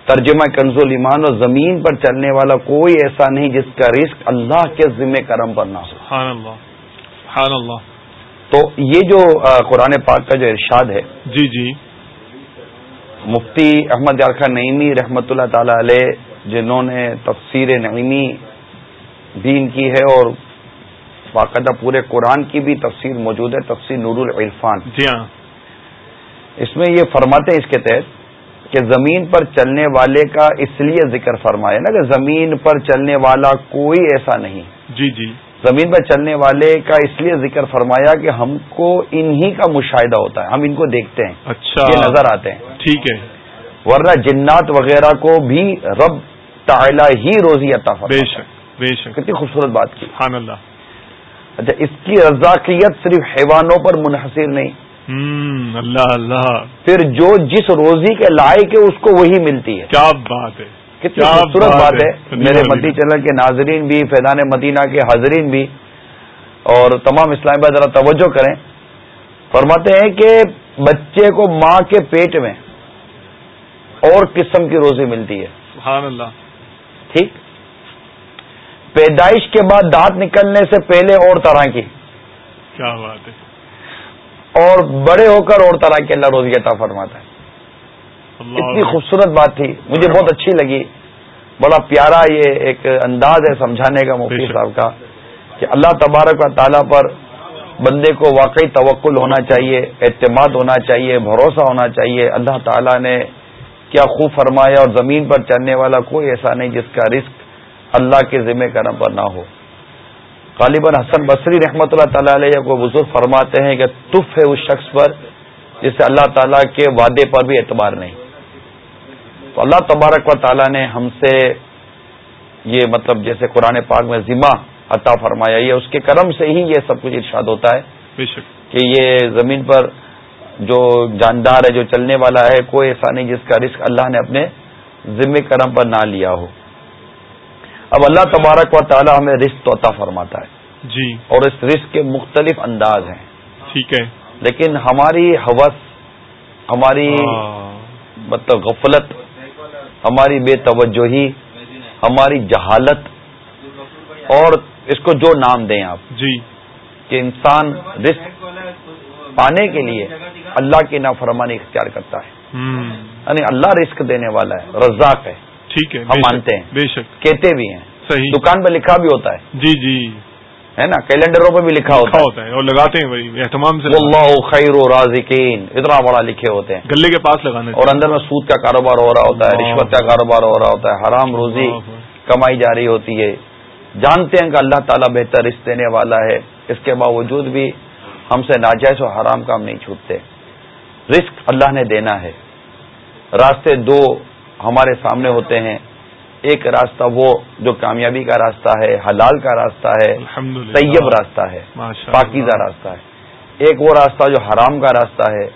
ترجمہ کنزول ایمان اور زمین پر چلنے والا کوئی ایسا نہیں جس کا رزق اللہ کے ذمہ کرم پر نہ ہو۔ سبحان اللہ سبحان اللہ تو یہ جو قرآن پاک کا جو ارشاد ہے جی جی۔ مفتی احمد یارخا نعیمی رحمت اللہ تعالی علیہ جنہوں نے تفسیر نعیمی دین کی ہے اور باقاعدہ پورے قرآن کی بھی تفسیر موجود ہے تفسیر نور العرفان۔ جی ہاں۔ اس میں یہ فرماتے ہیں اس کے تحت کہ زمین پر چلنے والے کا اس لیے ذکر فرمایا نا کہ زمین پر چلنے والا کوئی ایسا نہیں۔ جی جی۔ زمین پر چلنے والے کا اس لیے ذکر فرمایا کہ ہم کو انہی کا مشاہدہ ہوتا ہے ہم ان کو دیکھتے ہیں اچھا۔ یہ نظر آتے ہیں۔ ٹھیک ہے۔ ورنہ جنات وغیرہ کو بھی رب تعالی ہی روزی عطا بے شک بے شک۔ کتنی خوبصورت بات کی۔ اللہ۔ اچھا اس کی رضاقیت صرف حیوانوں پر منحصر نہیں اللہ اللہ۔ پھر جو جس روزی کے لائق ہے اس کو وہی ملتی ہے۔ کیا بات ہے کتنی خوبصورت بات ہے۔ میرے مدی چینل کے ناظرین بھی فیضان مدینہ کے حاضرین بھی اور تمام اسلام آباد ذرا توجہ کریں۔ فرماتے ہیں کہ بچے کو ماں کے پیٹ میں اور قسم کی روزی ملتی ہے۔ سبحان اللہ۔ ٹھیک۔ پیدائش کے بعد دانت نکلنے سے پہلے اور طرح کی۔ کیا بات ہے۔ اور بڑے ہو کر اور طرح کے اللہ روزی عطا فرماتا ہے۔ اتنی خوبصورت بات تھی۔ مجھے بہت اچھی لگی۔ بڑا پیارا یہ ایک انداز ہے سمجھانے کا مفتی صاحب کا کہ اللہ تبارک و تعالیٰ پر بندے کو واقعی توکل ہونا چاہیے اعتماد ہونا چاہیے بھروسہ ہونا چاہیے۔ اللہ تعالیٰ نے کیا خوب فرمایا اور زمین پر چلنے والا کوئی ایسا نہیں جس کا رزق اللہ کے ذمہ کرم پر نہ ہو۔ غالباً حسن بصری رحمۃ اللہ تعالی علیہ کو بزرگ فرماتے ہیں کہ تف ہے اس شخص پر جسے اللہ تعالیٰ کے وعدے پر بھی اعتبار نہیں۔ تو اللہ تبارک و تعالیٰ نے ہم سے یہ مطلب جیسے قرآن پاک میں ذمہ عطا فرمایا یہ اس کے کرم سے ہی یہ سب کچھ ارشاد ہوتا ہے۔ کہ یہ زمین پر جو جاندار ہے جو چلنے والا ہے کوئی ایسا نہیں جس کا رزق اللہ نے اپنے ذمہ کرم پر نہ لیا ہو۔ اب اللہ تبارک و تعالی ہمیں رزق توتا فرماتا ہے۔ جی۔ اور اس رزق کے مختلف انداز ہیں۔ ٹھیک ہے۔ لیکن ہماری حوث ہماری مطلب غفلت ہماری بے توجہی ہماری جہالت اور اس کو جو نام دیں آپ۔ جی۔ کہ انسان رزق پانے کے لیے اللہ کی نافرمانی اختیار کرتا ہے۔ یعنی اللہ رزق دینے والا ہے رزاق ہے۔ ٹھیک ہے ہم مانتے ہیں۔ بے شک۔ کہتے بھی ہیں۔ صحیح۔ دکان پہ لکھا بھی ہوتا ہے۔ جی جی۔ ہے نا؟ کیلنڈروں پہ بھی لکھا ہوتا ہے۔ اور لگاتے ہیں وہی اہتمام سے۔ اللہ خیر و رازقین اتنا بڑا لکھے ہوتے ہیں۔ گلے کے پاس لگانے اور اندر میں سود کا کاروبار ہو رہا ہوتا ہے رشوت کا کاروبار ہو رہا ہوتا ہے حرام روزی کمائی جا رہی ہوتی ہے۔ جانتے ہیں کہ اللہ تعالیٰ بہتر رشتے دینے والا ہے۔ اس کے باوجود بھی ہم سے ناجائز و حرام کام نہیں چھوٹتے۔ رزق اللہ نے دینا ہے۔ راستے دو ہمارے سامنے ہوتے ہیں۔ ایک راستہ وہ جو کامیابی کا راستہ ہے حلال کا راستہ ہے طیب راستہ ہے پاکیزہ راستہ ہے۔ ایک وہ راستہ جو حرام کا راستہ ہے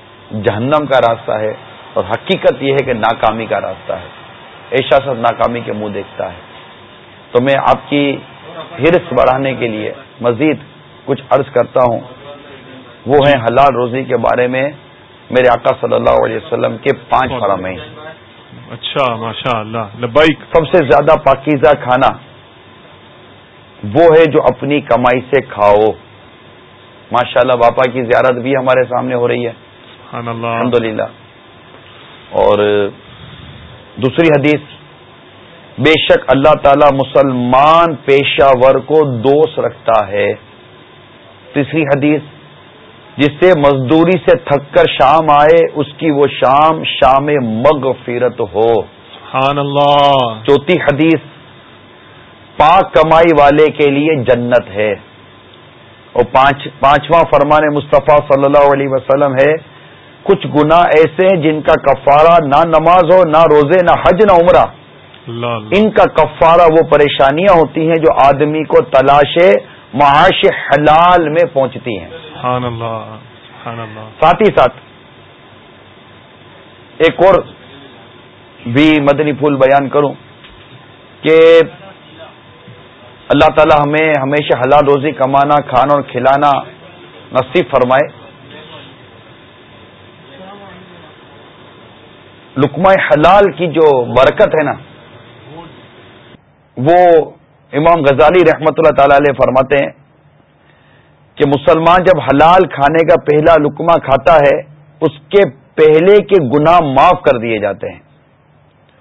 جہنم کا راستہ ہے اور حقیقت یہ ہے کہ ناکامی کا راستہ ہے۔ ایشا سب ناکامی کے منہ دیکھتا ہے۔ تو میں آپ کی ہرس بڑھانے کے لیے مزید کچھ عرض کرتا ہوں۔ وہ ہیں حلال روزی کے بارے میں میرے آقا صلی اللہ علیہ وسلم کے پانچ فرامین اچھا ماشاء اللہ لبائک سب سے زیادہ پاکیزہ کھانا وہ ہے جو اپنی کمائی سے کھاؤ۔ ماشاء اللہ باپا کی زیارت بھی ہمارے سامنے ہو رہی ہے۔ الحمد للہ اور دوسری حدیث بے شک اللہ تعالی مسلمان پیشہ ور کو دوست رکھتا ہے۔ تیسری حدیث جس سے مزدوری سے تھک کر شام آئے اس کی وہ شام شام مغفرت ہو۔ سبحان اللہ۔ چوتھی حدیث پاک کمائی والے کے لیے جنت ہے۔ اور پانچ پانچواں فرمان مصطفیٰ صلی اللہ علیہ وسلم ہے کچھ گنا ایسے ہیں جن کا کفارہ نہ نماز ہو نہ روزے نہ حج نہ عمرہ۔ ان کا کفارہ وہ پریشانیاں ہوتی ہیں جو آدمی کو تلاش معاش حلال میں پہنچتی ہیں۔ سبحان اللہ سبحان اللہ۔ ساتھ ہی ساتھ ایک اور بھی مدنی پھول بیان کروں کہ اللہ تعالی ہمیں ہمیشہ حلال روزی کمانا، کھانا اور کھلانا نصیب فرمائے۔ لکمہ حلال کی جو برکت ہے نا، وہ امام غزالی رحمت اللہ تعالی علیہ فرماتے ہیں۔ کہ مسلمان جب حلال کھانے کا پہلا لکما کھاتا ہے، اس کے پہلے کے گناہ معاف کر دیے جاتے ہیں۔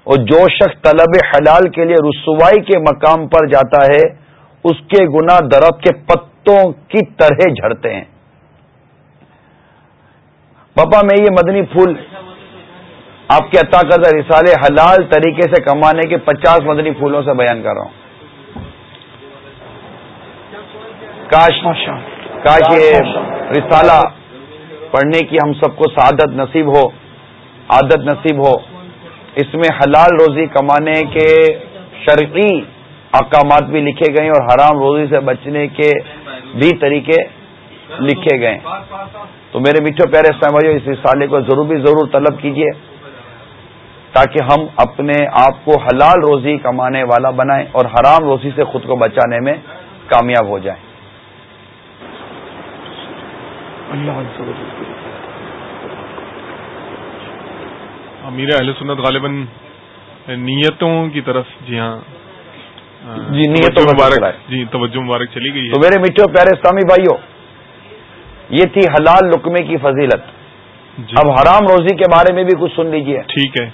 اور جو شخص طلب حلال کے لیے رسوائی کے مقام پر جاتا ہے، اس کے گناہ درخت کے پتوں کی طرح جھڑتے ہیں۔ پاپا، میں یہ مدنی پھول آپ کے عطا کردہ رسالے حلال طریقے سے کمانے کے پچاس مدنی پھولوں سے بیان کر رہا ہوں۔ کاش کاش یہ رسالہ پڑھنے کی ہم سب کو سعادت نصیب ہو، عادت نصیب ہو۔ اس میں حلال روزی کمانے کے شرعی احکامات بھی لکھے گئے اور حرام روزی سے بچنے کے بھی طریقے لکھے گئے تو میرے میٹھے پیارے بھائی اس رسالے کو ضرور بھی ضرور طلب کیجیے تاکہ ہم اپنے آپ کو حلال روزی کمانے والا بنائیں اور حرام روزی سے خود کو بچانے میں کامیاب ہو جائیں۔ اللہ امیر اہل سنت غالباً نیتوں کی طرف جی ہاں جی نیتوں مبارک جی توجہ مبارک چلی گئی تو میرے میٹھے پیارے اسلامی بھائیوں یہ تھی حلال لکمے کی فضیلت۔ جی۔ اب حرام روزی کے بارے میں بھی کچھ سن لیجیے۔ ٹھیک ہے۔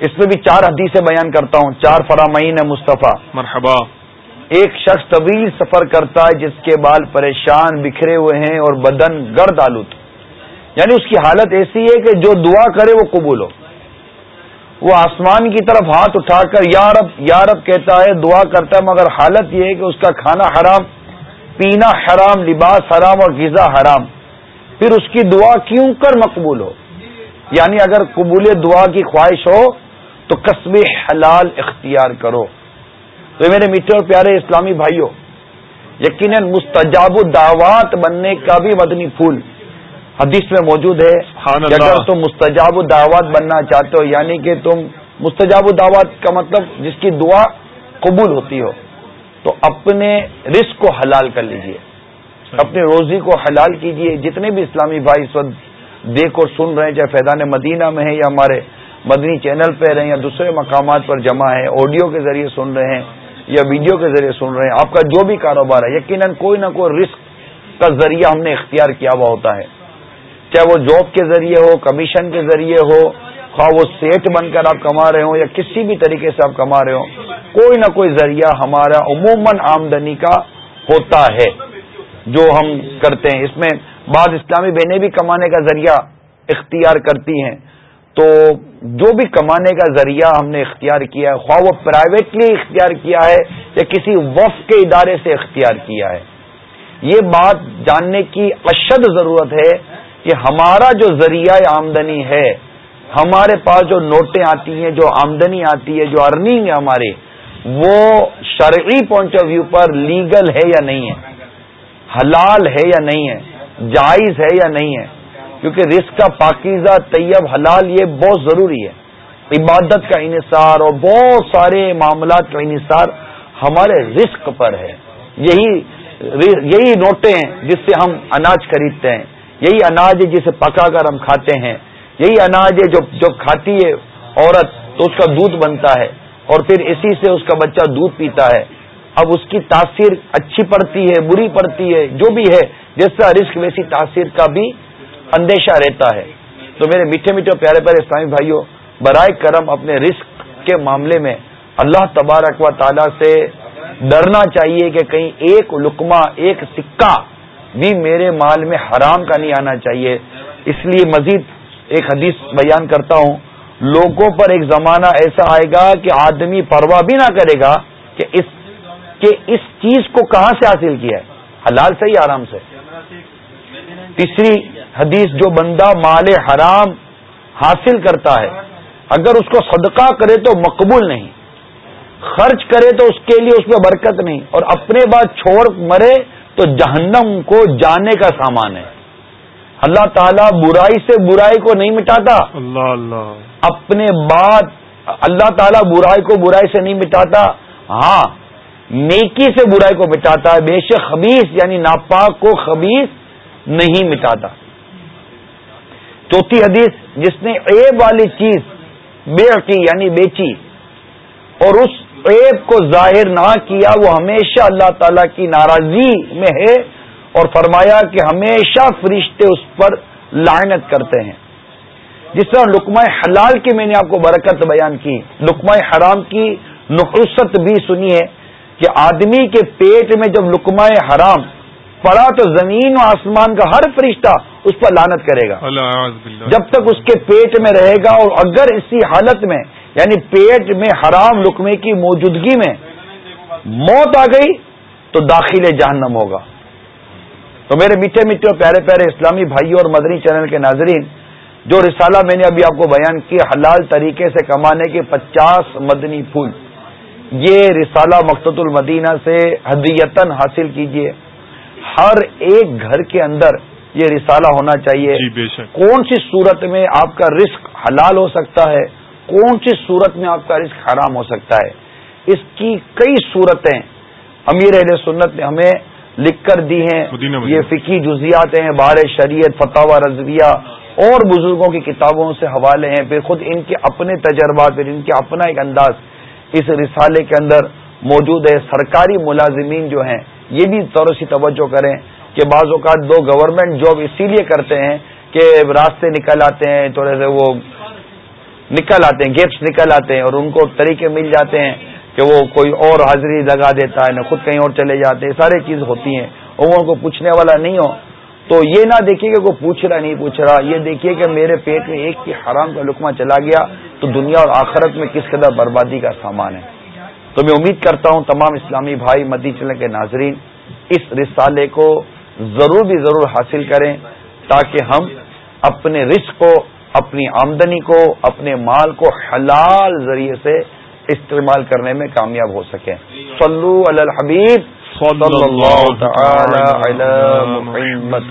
اس میں بھی چار حدیثیں بیان کرتا ہوں۔ چار فرامین مصطفیٰ۔ مرحبا۔ ایک شخص طویل سفر کرتا ہے جس کے بال پریشان بکھرے ہوئے ہیں اور بدن گرد آلود۔ یعنی اس کی حالت ایسی ہے کہ جو دعا کرے وہ قبول ہو۔ وہ آسمان کی طرف ہاتھ اٹھا کر یارب یارب کہتا ہے، دعا کرتا ہے، مگر حالت یہ ہے کہ اس کا کھانا حرام، پینا حرام، لباس حرام اور غذا حرام۔ پھر اس کی دعا کیوں کر مقبول ہو؟ یعنی اگر قبول دعا کی خواہش ہو تو قصب حلال اختیار کرو۔ تو میرے میٹھے اور پیارے اسلامی بھائیوں یقیناً مستجاب دعوات بننے کا بھی مدنی پھول حدیث میں موجود ہے۔ اگر تم مستجاب دعوات بننا چاہتے ہو یعنی کہ تم مستجاب دعوات کا مطلب جس کی دعا قبول ہوتی ہو تو اپنے رزق کو حلال کر لیجیے۔ اپنے روزی کو حلال کیجیے۔ جتنے بھی اسلامی بھائی اس وقت دیکھ اور سن رہے ہیں چاہے فیضان مدینہ میں ہیں یا ہمارے مدنی چینل پہ رہے ہیں یا دوسرے مقامات پر جمع ہے آڈیو کے ذریعے سن رہے ہیں یا ویڈیو کے ذریعے سن رہے ہیں، آپ کا جو بھی کاروبار ہے، یقیناً کوئی نہ کوئی رسک کا ذریعہ ہم نے اختیار کیا ہوا ہوتا ہے۔ چاہے وہ جاب کے ذریعے ہو، کمیشن کے ذریعے ہو، خواہ وہ سیٹ بن کر آپ کما رہے ہوں یا کسی بھی طریقے سے آپ کما رہے ہوں، کوئی نہ کوئی ذریعہ ہمارا عموماً آمدنی کا ہوتا ہے۔ جو ہم کرتے ہیں، اس میں بعض اسلامی بہنیں بھی کمانے کا ذریعہ اختیار کرتی ہیں۔ تو جو بھی کمانے کا ذریعہ ہم نے اختیار کیا ہے، خواہ وہ پرائیویٹلی اختیار کیا ہے یا کسی وف کے ادارے سے اختیار کیا ہے۔ یہ بات جاننے کی اشد ضرورت ہے کہ ہمارا جو ذریعہ آمدنی ہے، ہمارے پاس جو نوٹیں آتی ہیں، جو آمدنی آتی ہے، جو ارننگ ہے ہمارے، وہ شرعی پوائنٹ آف ویو پر لیگل ہے یا نہیں ہے؟ حلال ہے یا نہیں ہے؟ جائز ہے یا نہیں ہے؟ کیونکہ رزق کا پاکیزہ طیب حلال یہ بہت ضروری ہے۔ عبادت کا انحصار اور بہت سارے معاملات کا انحصار ہمارے رزق پر ہے۔ یہی یہی نوٹیں ہیں جس سے ہم اناج خریدتے ہیں۔ یہی اناج ہے جسے پکا کر ہم کھاتے ہیں۔ یہی اناج ہے جو جو کھاتی ہے عورت تو اس کا دودھ بنتا ہے اور پھر اسی سے اس کا بچہ دودھ پیتا ہے۔ اب اس کی تاثیر اچھی پڑتی ہے، بری پڑتی ہے، جو بھی ہے جیسا رسک ویسی تاثیر کا بھی اندیشہ رہتا ہے۔ تو میرے میٹھے میٹھے پیارے پیارے اسلامی بھائیوں، برائے کرم اپنے رزق کے معاملے میں اللہ تبارک و تعالی سے ڈرنا چاہیے کہ کہیں ایک لکما ایک سکہ بھی میرے مال میں حرام کا نہیں آنا چاہیے۔ اس لیے مزید ایک حدیث بیان کرتا ہوں۔ لوگوں پر ایک زمانہ ایسا آئے گا کہ آدمی پرواہ بھی نہ کرے گا کہ اس کہ اس چیز کو کہاں سے حاصل کیا ہے۔ حلال سے ہی آرام سے؟ تیسری حدیث جو بندہ مال حرام حاصل کرتا ہے اگر اس کو صدقہ کرے تو مقبول نہیں۔ خرچ کرے تو اس کے لیے اس میں برکت نہیں۔ اور اپنے بعد چھوڑ مرے تو جہنم کو جانے کا سامان ہے۔ اللہ تعالیٰ برائی سے برائی کو نہیں مٹاتا۔ اللہ اللہ۔ اپنے بعد اللہ تعالیٰ برائی کو برائی سے نہیں مٹاتا۔ ہاں نیکی سے برائی کو مٹاتا ہے۔ بے شک خبیص یعنی ناپاک کو خبیص نہیں مٹاتا۔ چوتھی حدیث جس نے عیب والی چیز بے کی یعنی بیچی، اور اس عیب کو ظاہر نہ کیا، وہ ہمیشہ اللہ تعالی کی ناراضی میں ہے اور فرمایا کہ ہمیشہ فرشتے اس پر لعنت کرتے ہیں۔ جس طرح لکمہ حلال کی میں نے آپ کو برکت بیان کی لکمہ حرام کی نخرست بھی سنی ہے کہ آدمی کے پیٹ میں جب لکمہ حرام پڑا تو زمین و آسمان کا ہر فرشتہ اس پر لانت کرے گا۔ جب تک اس کے پیٹ میں رہے گا اور اگر اسی حالت میں یعنی پیٹ میں حرام لکمے کی موجودگی میں موت آ گئی تو داخل جہنم ہوگا۔ تو میرے میٹھے میٹھے اور پیارے پیارے اسلامی بھائیوں اور مدنی چینل کے ناظرین جو رسالہ میں نے ابھی آپ کو بیان کی حلال طریقے سے کمانے کے پچاس مدنی پھول یہ رسالہ مقصد المدینہ سے حدیتن حاصل کیجیے ہر ایک گھر کے اندر یہ رسالہ ہونا چاہیے۔ جی کون سی صورت میں آپ کا رزق حلال ہو سکتا ہے؟ کون سی صورت میں آپ کا رزق حرام ہو سکتا ہے؟ اس کی کئی صورتیں امیر اہل سنت نے ہمیں لکھ کر دی ہیں۔ یہ فکی جزیات ہیں بار شریعت فتح رضویہ اور بزرگوں کی کتابوں سے حوالے ہیں۔ پھر خود ان کے اپنے تجربات پھر ان کے اپنا ایک انداز اس رسالے کے اندر موجود ہے۔ سرکاری ملازمین جو ہیں یہ بھی طور سی توجہ کریں کہ بعض اوقات دو گورنمنٹ جاب اسی لیے کرتے ہیں کہ راستے نکل آتے ہیں، تھوڑے سے وہ نکل آتے ہیں گیپس نکل آتے ہیں اور ان کو طریقے مل جاتے ہیں کہ وہ کوئی اور حاضری لگا دیتا ہے، نہ خود کہیں اور چلے جاتے ہیں، سارے چیز ہوتی ہیں۔ اور کو پوچھنے والا نہیں ہو۔ تو یہ نہ دیکھیے کہ کوئی پوچھ رہا نہیں پوچھ رہا، یہ دیکھیے کہ میرے پیٹ میں ایک کی حرام کا لکما چلا گیا تو دنیا اور آخرت میں کس قدر بربادی کا سامان ہے۔ تو میں امید کرتا ہوں تمام اسلامی بھائی مدی چلنے کے ناظرین اس رسالے کو ضرور بھی ضرور حاصل کریں تاکہ ہم اپنے رزق کو، اپنی آمدنی کو، اپنے مال کو حلال ذریعے سے استعمال کرنے میں کامیاب ہو سکیں۔ صلو علی الحبیب۔ صلی اللہ تعالی علی محمد.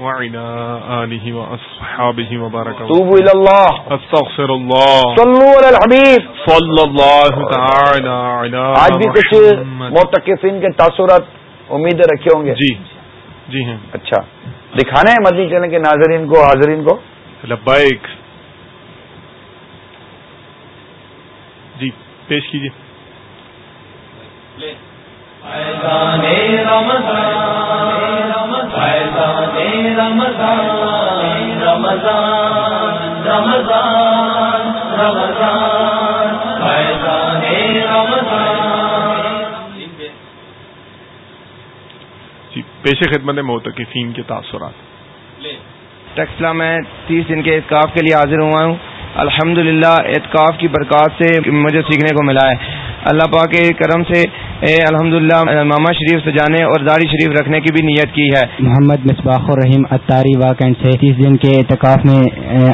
وعلى آله وأصحابه وبارك توبوا إلى الله. استغفر الله. صلوا على الحبيب. صلى الله تعالى على آج بھی کچھ موتقفین کے تاثرات امیدیں رکھے ہوں گے؟ جی. جی ہیں. اچھا. دکھانے ہیں مدنی چینل کے ناظرین کو حاضرین کو؟ لبائک جی پیش کیجیے جی پیش خدمت موتقفین کے تاثرات ٹیکسلا میں تیس دن کے اعتکاف کے لیے حاضر ہوا ہوں الحمد للہ اعتکاف کی برکات سے مجھے سیکھنے کو ملا ہے اللہ پاک کے کرم سے الحمد للہ ماما شریف سجانے اور داڑھی شریف رکھنے کی بھی نیت کی ہے۔ محمد مصباح الرحیم اتاری واقع سے تیس دن کے اعتکاف میں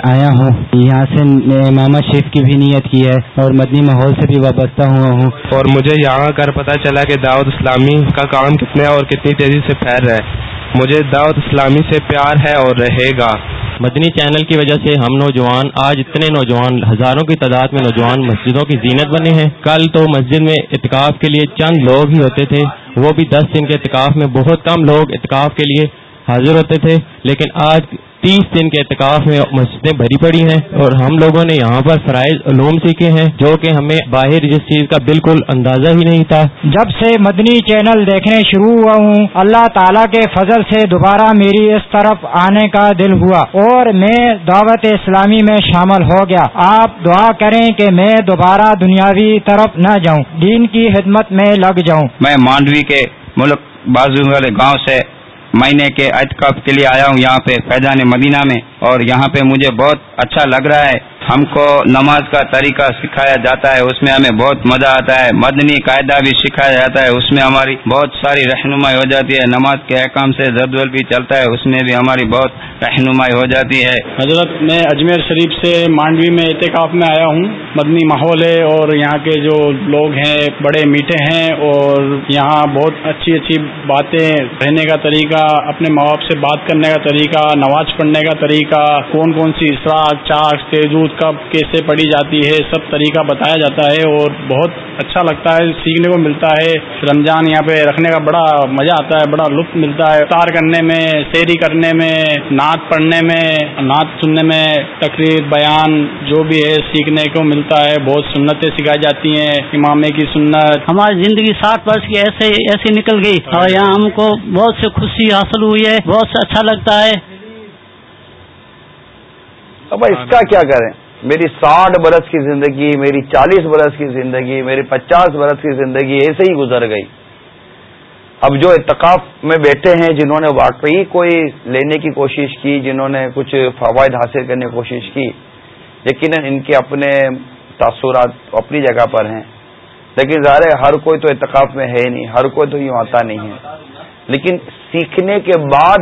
آیا ہوں۔ یہاں سے ماما شریف کی بھی نیت کی ہے اور مدنی ماحول سے بھی وابستہ ہوا ہوں۔ اور مجھے یہاں کر پتا چلا کہ دعوت اسلامی کا کام کتنے اور کتنی تیزی سے پھیل رہا ہے۔ مجھے دعوت اسلامی سے پیار ہے اور رہے گا۔ مدنی چینل کی وجہ سے ہم نوجوان آج اتنے نوجوان، ہزاروں کی تعداد میں نوجوان مسجدوں کی زینت بنے ہیں۔ کل تو مسجد میں اتکاف کے لیے چند لوگ ہی ہوتے تھے، وہ بھی دس دن کے اتکاف میں بہت کم لوگ اتکاف کے لیے حاضر ہوتے تھے، لیکن آج تیس دن کے اعتکاف میں مسجدیں بھری پڑی ہیں اور ہم لوگوں نے یہاں پر فرائض علوم سیکھے ہیں جو کہ ہمیں باہر جس چیز کا بالکل اندازہ ہی نہیں تھا۔ جب سے مدنی چینل دیکھنے شروع ہوا ہوں اللہ تعالیٰ کے فضل سے دوبارہ میری اس طرف آنے کا دل ہوا اور میں دعوت اسلامی میں شامل ہو گیا۔ آپ دعا کریں کہ میں دوبارہ دنیاوی طرف نہ جاؤں دین کی خدمت میں لگ جاؤں۔ میں مانڈوی کے ملک بازو والے گاؤں سے مہینے کے اعتکاف کے لیے آیا ہوں یہاں پہ فیضان مدینہ میں اور یہاں پہ مجھے بہت اچھا لگ رہا ہے۔ ہم کو نماز کا طریقہ سکھایا جاتا ہے، اس میں ہمیں بہت مزہ آتا ہے۔ مدنی قاعدہ بھی سکھایا جاتا ہے، اس میں ہماری بہت ساری رہنمائی ہو جاتی ہے۔ نماز کے احکام سے جدول بھی چلتا ہے، اس میں بھی ہماری بہت رہنمائی ہو جاتی ہے۔ حضرت، میں اجمیر شریف سے مانڈوی میں اعتکاف میں آیا ہوں۔ مدنی ماحول ہے اور یہاں کے جو لوگ ہیں، بڑے میٹھے ہیں اور یہاں بہت اچھی اچھی باتیں رہنے کا طریقہ، اپنے ماں باپ سے بات کرنے کا طریقہ، نماز پڑھنے کا طریقہ، کون کون سی اسراک چاک تیزود کب کیسے پڑھی جاتی ہے سب طریقہ بتایا جاتا ہے اور بہت اچھا لگتا ہے سیکھنے کو ملتا ہے۔ رمضان یہاں پہ رکھنے کا بڑا مزہ آتا ہے بڑا لطف ملتا ہے۔ تار کرنے میں سیری کرنے میں نعت پڑھنے میں نعت سننے میں تقریر بیان جو بھی ہے سیکھنے کو ملتا ہے۔ بہت سنتیں سکھائی جاتی ہیں امامے کی سنت۔ ہماری زندگی سات برس کی ایسے ایسی نکل گئی اور یہاں ہم کو بہت سے خوشی حاصل ہوئی ہے بہت سے اچھا لگتا ہے۔ اب اس کا کیا کریں؟ میری ساٹھ برس کی زندگی، میری چالیس برس کی زندگی، میری پچاس برس کی زندگی ایسے ہی گزر گئی۔ اب جو اتقاف میں بیٹھے ہیں، جنہوں نے واقعی کوئی لینے کی کوشش کی، جنہوں نے کچھ فوائد حاصل کرنے کی کوشش کی، یقیناً ان کے اپنے تاثرات اپنی جگہ پر ہیں۔ لیکن ظاہر ہر کوئی تو اتقاف میں ہے نہیں، ہر کوئی تو یوں آتا نہیں ہے۔ لیکن سیکھنے کے بعد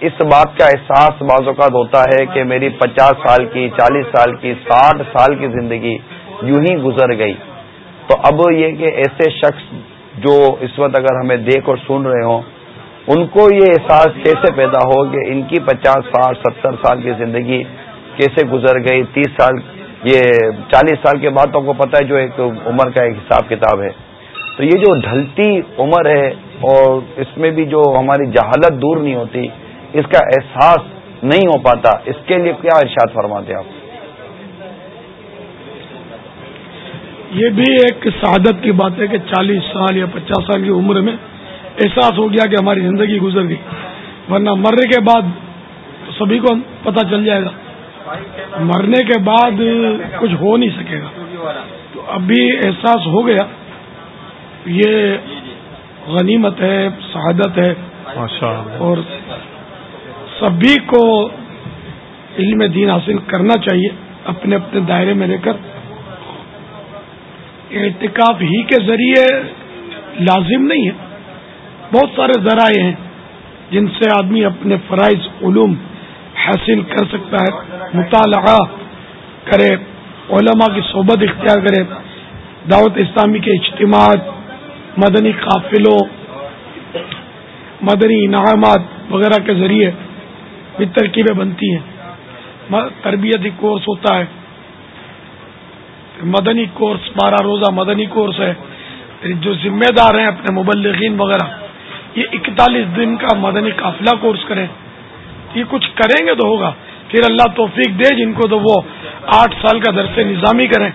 اس بات کا احساس بعض اوقات ہوتا ہے کہ میری پچاس سال کی، چالیس سال کی، ساٹھ سال کی زندگی یوں ہی گزر گئی۔ تو اب یہ کہ ایسے شخص جو اس وقت اگر ہمیں دیکھ اور سن رہے ہوں، ان کو یہ احساس کیسے پیدا ہو کہ ان کی پچاس ساٹھ ستر سال کی زندگی کیسے گزر گئی؟ تیس سال، یہ چالیس سال کے بعد تو آپ کو پتا ہے جو ایک عمر کا ایک حساب کتاب ہے۔ تو یہ جو ڈھلتی عمر ہے اور اس میں بھی جو ہماری جہالت دور نہیں ہوتی اس کا احساس نہیں ہو پاتا۔ اس کے لیے کیا ارشاد فرماتے آپ؟ یہ بھی ایک سعادت کی بات ہے کہ چالیس سال یا پچاس سال کی عمر میں احساس ہو گیا کہ ہماری زندگی گزر گئی۔ ورنہ مرنے کے بعد سبھی کو پتہ چل جائے گا۔ مرنے کے بعد کچھ ہو نہیں سکے گا۔ تو ابھی احساس ہو گیا۔ یہ غنیمت ہے شہادت ہے۔ اور سبھی کو علم دین حاصل کرنا چاہیے، اپنے اپنے دائرے میں رہ کر۔ اعتکاف ہی کے ذریعے لازم نہیں ہے۔ بہت سارے ذرائع ہیں جن سے آدمی اپنے فرائض، علوم حاصل کر سکتا ہے، مطالعہ کرے، علماء کی صحبت اختیار کرے، دعوت اسلامی کے اجتماعات، مدنی قافلوں، مدنی انعامات وغیرہ کے ذریعے۔ بھی ترکیبیں بنتی ہیں۔ تربیتی کورس ہوتا ہے۔ مدنی کورس، بارہ روزہ مدنی کورس ہے۔ جو ذمہ دار ہیں اپنے مبلغین وغیرہ، یہ اکتالیس دن کا مدنی قافلہ کورس کریں۔ یہ کچھ کریں گے تو ہوگا۔ پھر اللہ توفیق دے جن کو تو وہ آٹھ سال کا درس نظامی کریں۔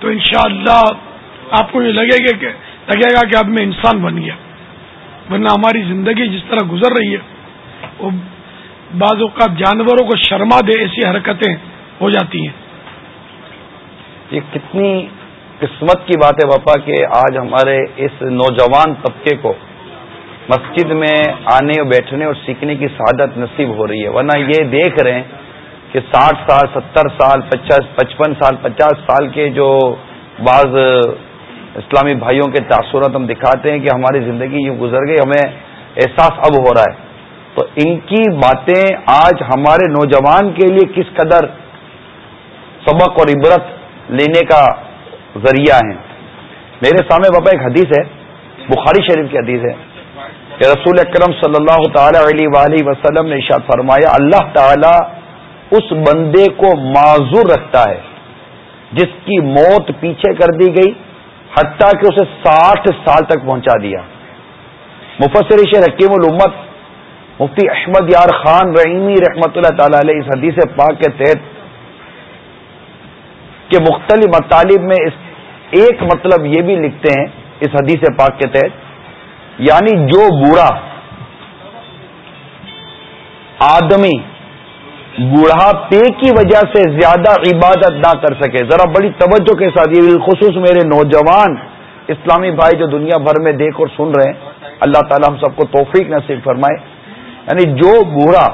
تو انشاءاللہ اللہ آپ کو یہ لگے گا کہ، لگے گا کہ اب میں انسان بن گیا۔ ورنہ ہماری زندگی جس طرح گزر رہی ہے، وہ بعض اوقات جانوروں کو شرما دے ایسی حرکتیں ہو جاتی ہیں۔ یہ کتنی قسمت کی بات ہے باپا کہ آج ہمارے اس نوجوان طبقے کو مسجد میں آنے اور بیٹھنے اور سیکھنے کی سعادت نصیب ہو رہی ہے۔ ورنہ یہ دیکھ رہے ہیں کہ ساٹھ سال، ستر سال، پچاس، پچپن سال، پچاس سال کے جو بعض اسلامی بھائیوں کے تاثرات ہم دکھاتے ہیں کہ ہماری زندگی یوں گزر گئی، ہمیں احساس اب ہو رہا ہے۔ تو ان کی باتیں آج ہمارے نوجوان کے لیے کس قدر سبق اور عبرت لینے کا ذریعہ ہیں۔ میرے سامنے باپا ایک حدیث ہے، بخاری شریف کی حدیث ہے کہ رسول اکرم صلی اللہ تعالی علیہ وآلہ وسلم نے ارشاد فرمایا، اللہ تعالی اس بندے کو معذور رکھتا ہے، جس کی موت پیچھے کر دی گئی۔ حتیٰ کہ اسے ساٹھ سال تک پہنچا دیا۔ مفسر شیر حکیم الامت مفتی احمد یار خان رحیمی رحمت اللہ تعالی علیہ اس حدیث پاک کے تحت کہ مختلف مطالب میں اس ایک مطلب یہ بھی لکھتے ہیں اس حدیث پاک کے تحت یعنی جو بوڑھا آدمی بوڑھاپے کی وجہ سے زیادہ عبادت نہ کر سکے۔ ذرا بڑی توجہ کے ساتھ یہ بالخصوص میرے نوجوان اسلامی بھائی جو دنیا بھر میں دیکھ اور سن رہے ہیں، اللہ تعالی ہم سب کو توفیق نصیب فرمائے۔ یعنی جو بوڑھا،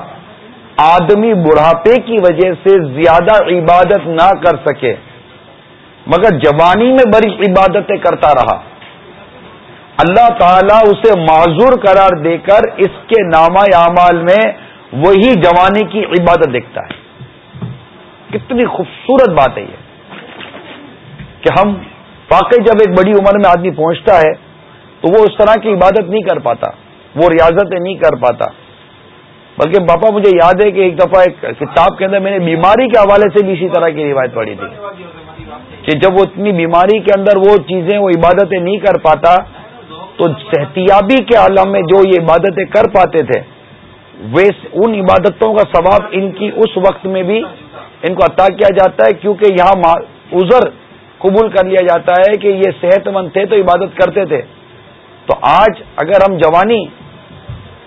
آدمی بڑھاپے کی وجہ سے زیادہ عبادت نہ کر سکے، مگر جوانی میں بڑی عبادتیں کرتا رہا۔ اللہ تعالیٰ اسے معذور قرار دے کر اس کے نامہ اعمال میں وہی جوانی کی عبادت دیکھتا ہے۔ کتنی خوبصورت بات ہے یہ۔ کہ ہم واقعی جب ایک بڑی عمر میں آدمی پہنچتا ہے، تو وہ اس طرح کی عبادت نہیں کر پاتا، وہ ریاضتیں نہیں کر پاتا۔ بلکہ باپا مجھے یاد ہے کہ ایک دفعہ ایک کتاب کے اندر میں نے بیماری کے حوالے سے بھی اسی طرح کی روایت پڑھی تھی۔ کہ جب وہ اتنی بیماری کے اندر وہ چیزیں، وہ عبادتیں نہیں کر پاتا، تو صحتیابی کے عالم میں جو یہ عبادتیں کر پاتے تھے وہ ان عبادتوں کا ثواب ان کی اس وقت میں بھی ان کو عطا کیا جاتا ہے، کیونکہ یہاں ازر قبول کر لیا جاتا ہے کہ یہ صحت مند تھے تو عبادت کرتے تھے۔ تو آج اگر ہم جوانی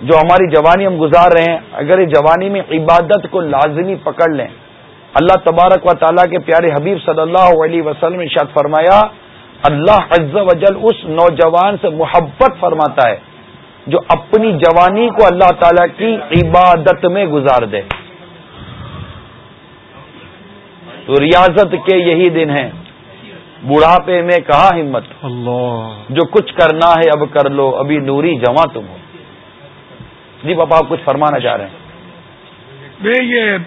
جو ہماری جوانی ہم گزار رہے ہیں، اگر اس جوانی میں عبادت کو لازمی پکڑ لیں۔ اللہ تبارک و تعالیٰ کے پیارے حبیب صلی اللہ علیہ وسلم شاد فرمایا، اللہ عز و جل اس نوجوان سے محبت فرماتا ہے۔ جو اپنی جوانی کو اللہ تعالی کی عبادت میں گزار دے۔ تو ریاضت کے یہی دن ہیں۔ بڑھاپے میں کہا ہمت۔ اللہ۔ جو کچھ کرنا ہے اب کر لو ابھی نوری جمع تم ہو۔ جی پاپا آپ کچھ فرمانا چاہ رہے ہیں؟ یہ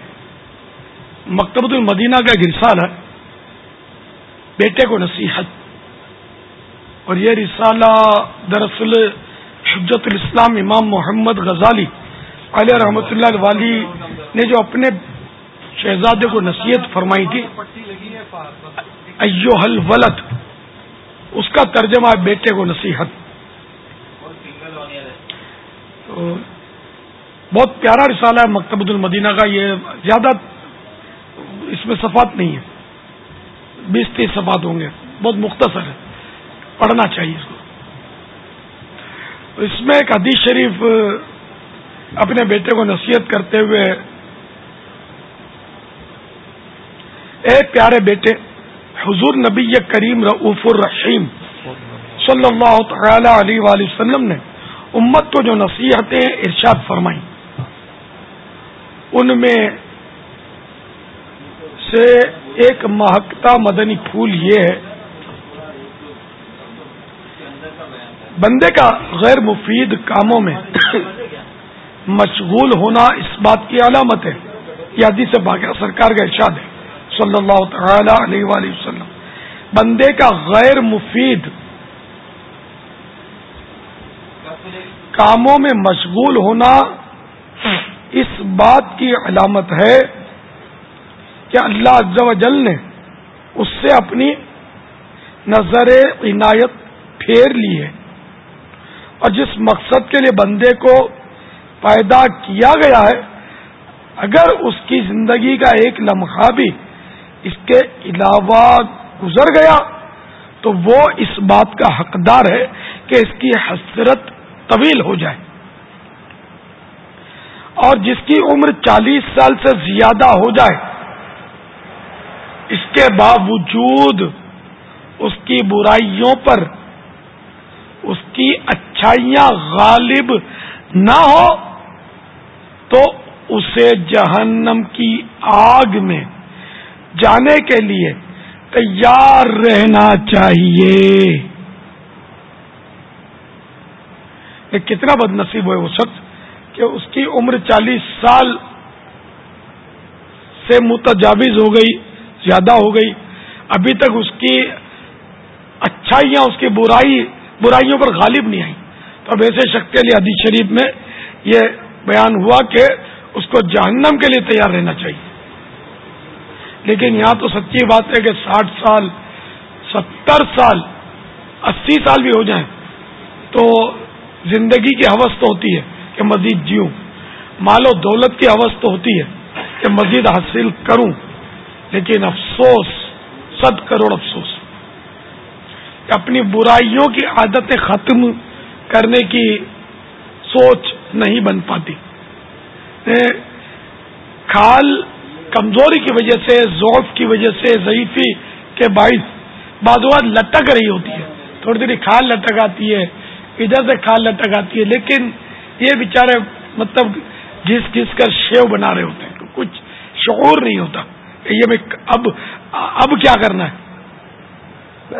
مکتبۃ المدینہ کا ایک رسالہ ہے۔ بیٹے کو نصیحت۔ اور یہ رسالہ دراصل حجت الاسلام امام محمد غزالی علیہ رحمۃ اللہ والی نے جو اپنے شہزادے کو نصیحت فرمائی تھی ایو حل ولد اس کا ترجمہ ہے بیٹے کو نصیحت۔ بہت پیارا رسالہ ہے مکتبۃ المدینہ کا، یہ زیادہ اس میں صفات نہیں ہے بیس تیس صفات ہوں گے، بہت مختصر ہے، پڑھنا چاہیے اس کو۔ اس میں ایک حدیث شریف اپنے بیٹے کو نصیحت کرتے ہوئے اے پیارے بیٹے، حضور نبی کریم رعف الرحیم صلی اللہ تعالی علیہ وآلہ وسلم نے امت کو جو نصیحتیں ارشاد فرمائی ان میں سے ایک مہکتا مدنی پھول یہ ہے بندے کا غیر مفید کاموں میں مشغول ہونا اس بات کی علامت ہے۔ یہ حدیث باقیہ سرکار کا ارشاد ہے۔ صلی اللہ تعالی علیہ وآلہ وسلم۔ بندے کا غیر مفید کاموں میں مشغول ہونا اس بات کی علامت ہے کہ اللہ عز و جل نے اس سے اپنی نظر عنایت پھیر لی ہے۔ اور جس مقصد کے لیے بندے کو پیدا کیا گیا ہے، اگر اس کی زندگی کا ایک لمحہ بھی اس کے علاوہ گزر گیا، تو وہ اس بات کا حقدار ہے کہ اس کی حسرت طویل ہو جائے۔ اور جس کی عمر چالیس سال سے زیادہ ہو جائے، اس کے باوجود اس کی برائیوں پر، اس کی اچھائیاں غالب نہ ہو تو اسے جہنم کی آگ میں جانے کے لیے تیار رہنا چاہیے۔ کتنا بد نصیب ہوئے وہ شخص کہ اس کی عمر چالیس سال سے متجاوز ہو گئی، زیادہ ہو گئی۔ ابھی تک اس کی اچھائیاں، اس کی برائی، برائیوں پر غالب نہیں آئی تو اب ایسے شخص کے لیے حدیث شریف میں یہ بیان ہوا کہ اس کو جہنم کے لیے تیار رہنا چاہیے۔ لیکن یہاں تو سچی بات ہے کہ ساٹھ سال، ستر سال، اسی سال بھی ہو جائیں تو زندگی کی حوث تو ہوتی ہے کہ مزید جیوں۔ مال و دولت کی حوث تو ہوتی ہے کہ مزید حاصل کروں۔ لیکن افسوس، صد کروڑ افسوس۔ کہ اپنی برائیوں کی عادتیں ختم کرنے کی سوچ نہیں بن پاتی۔ کھال کمزوری کی وجہ سے ذوف کی وجہ سے، ضعیفی کے باعث بعض لٹک رہی ہوتی ہے۔ تھوڑی دیر کھال لٹک آتی ہے، ادھر سے کھال لٹک آتی ہے، لیکن یہ بیچارے مطلب گھس گھس کر شیو بنا رہے ہوتے ہیں۔ کچھ شعور نہیں ہوتا کہ یہ میں اب اب کیا کرنا ہے؟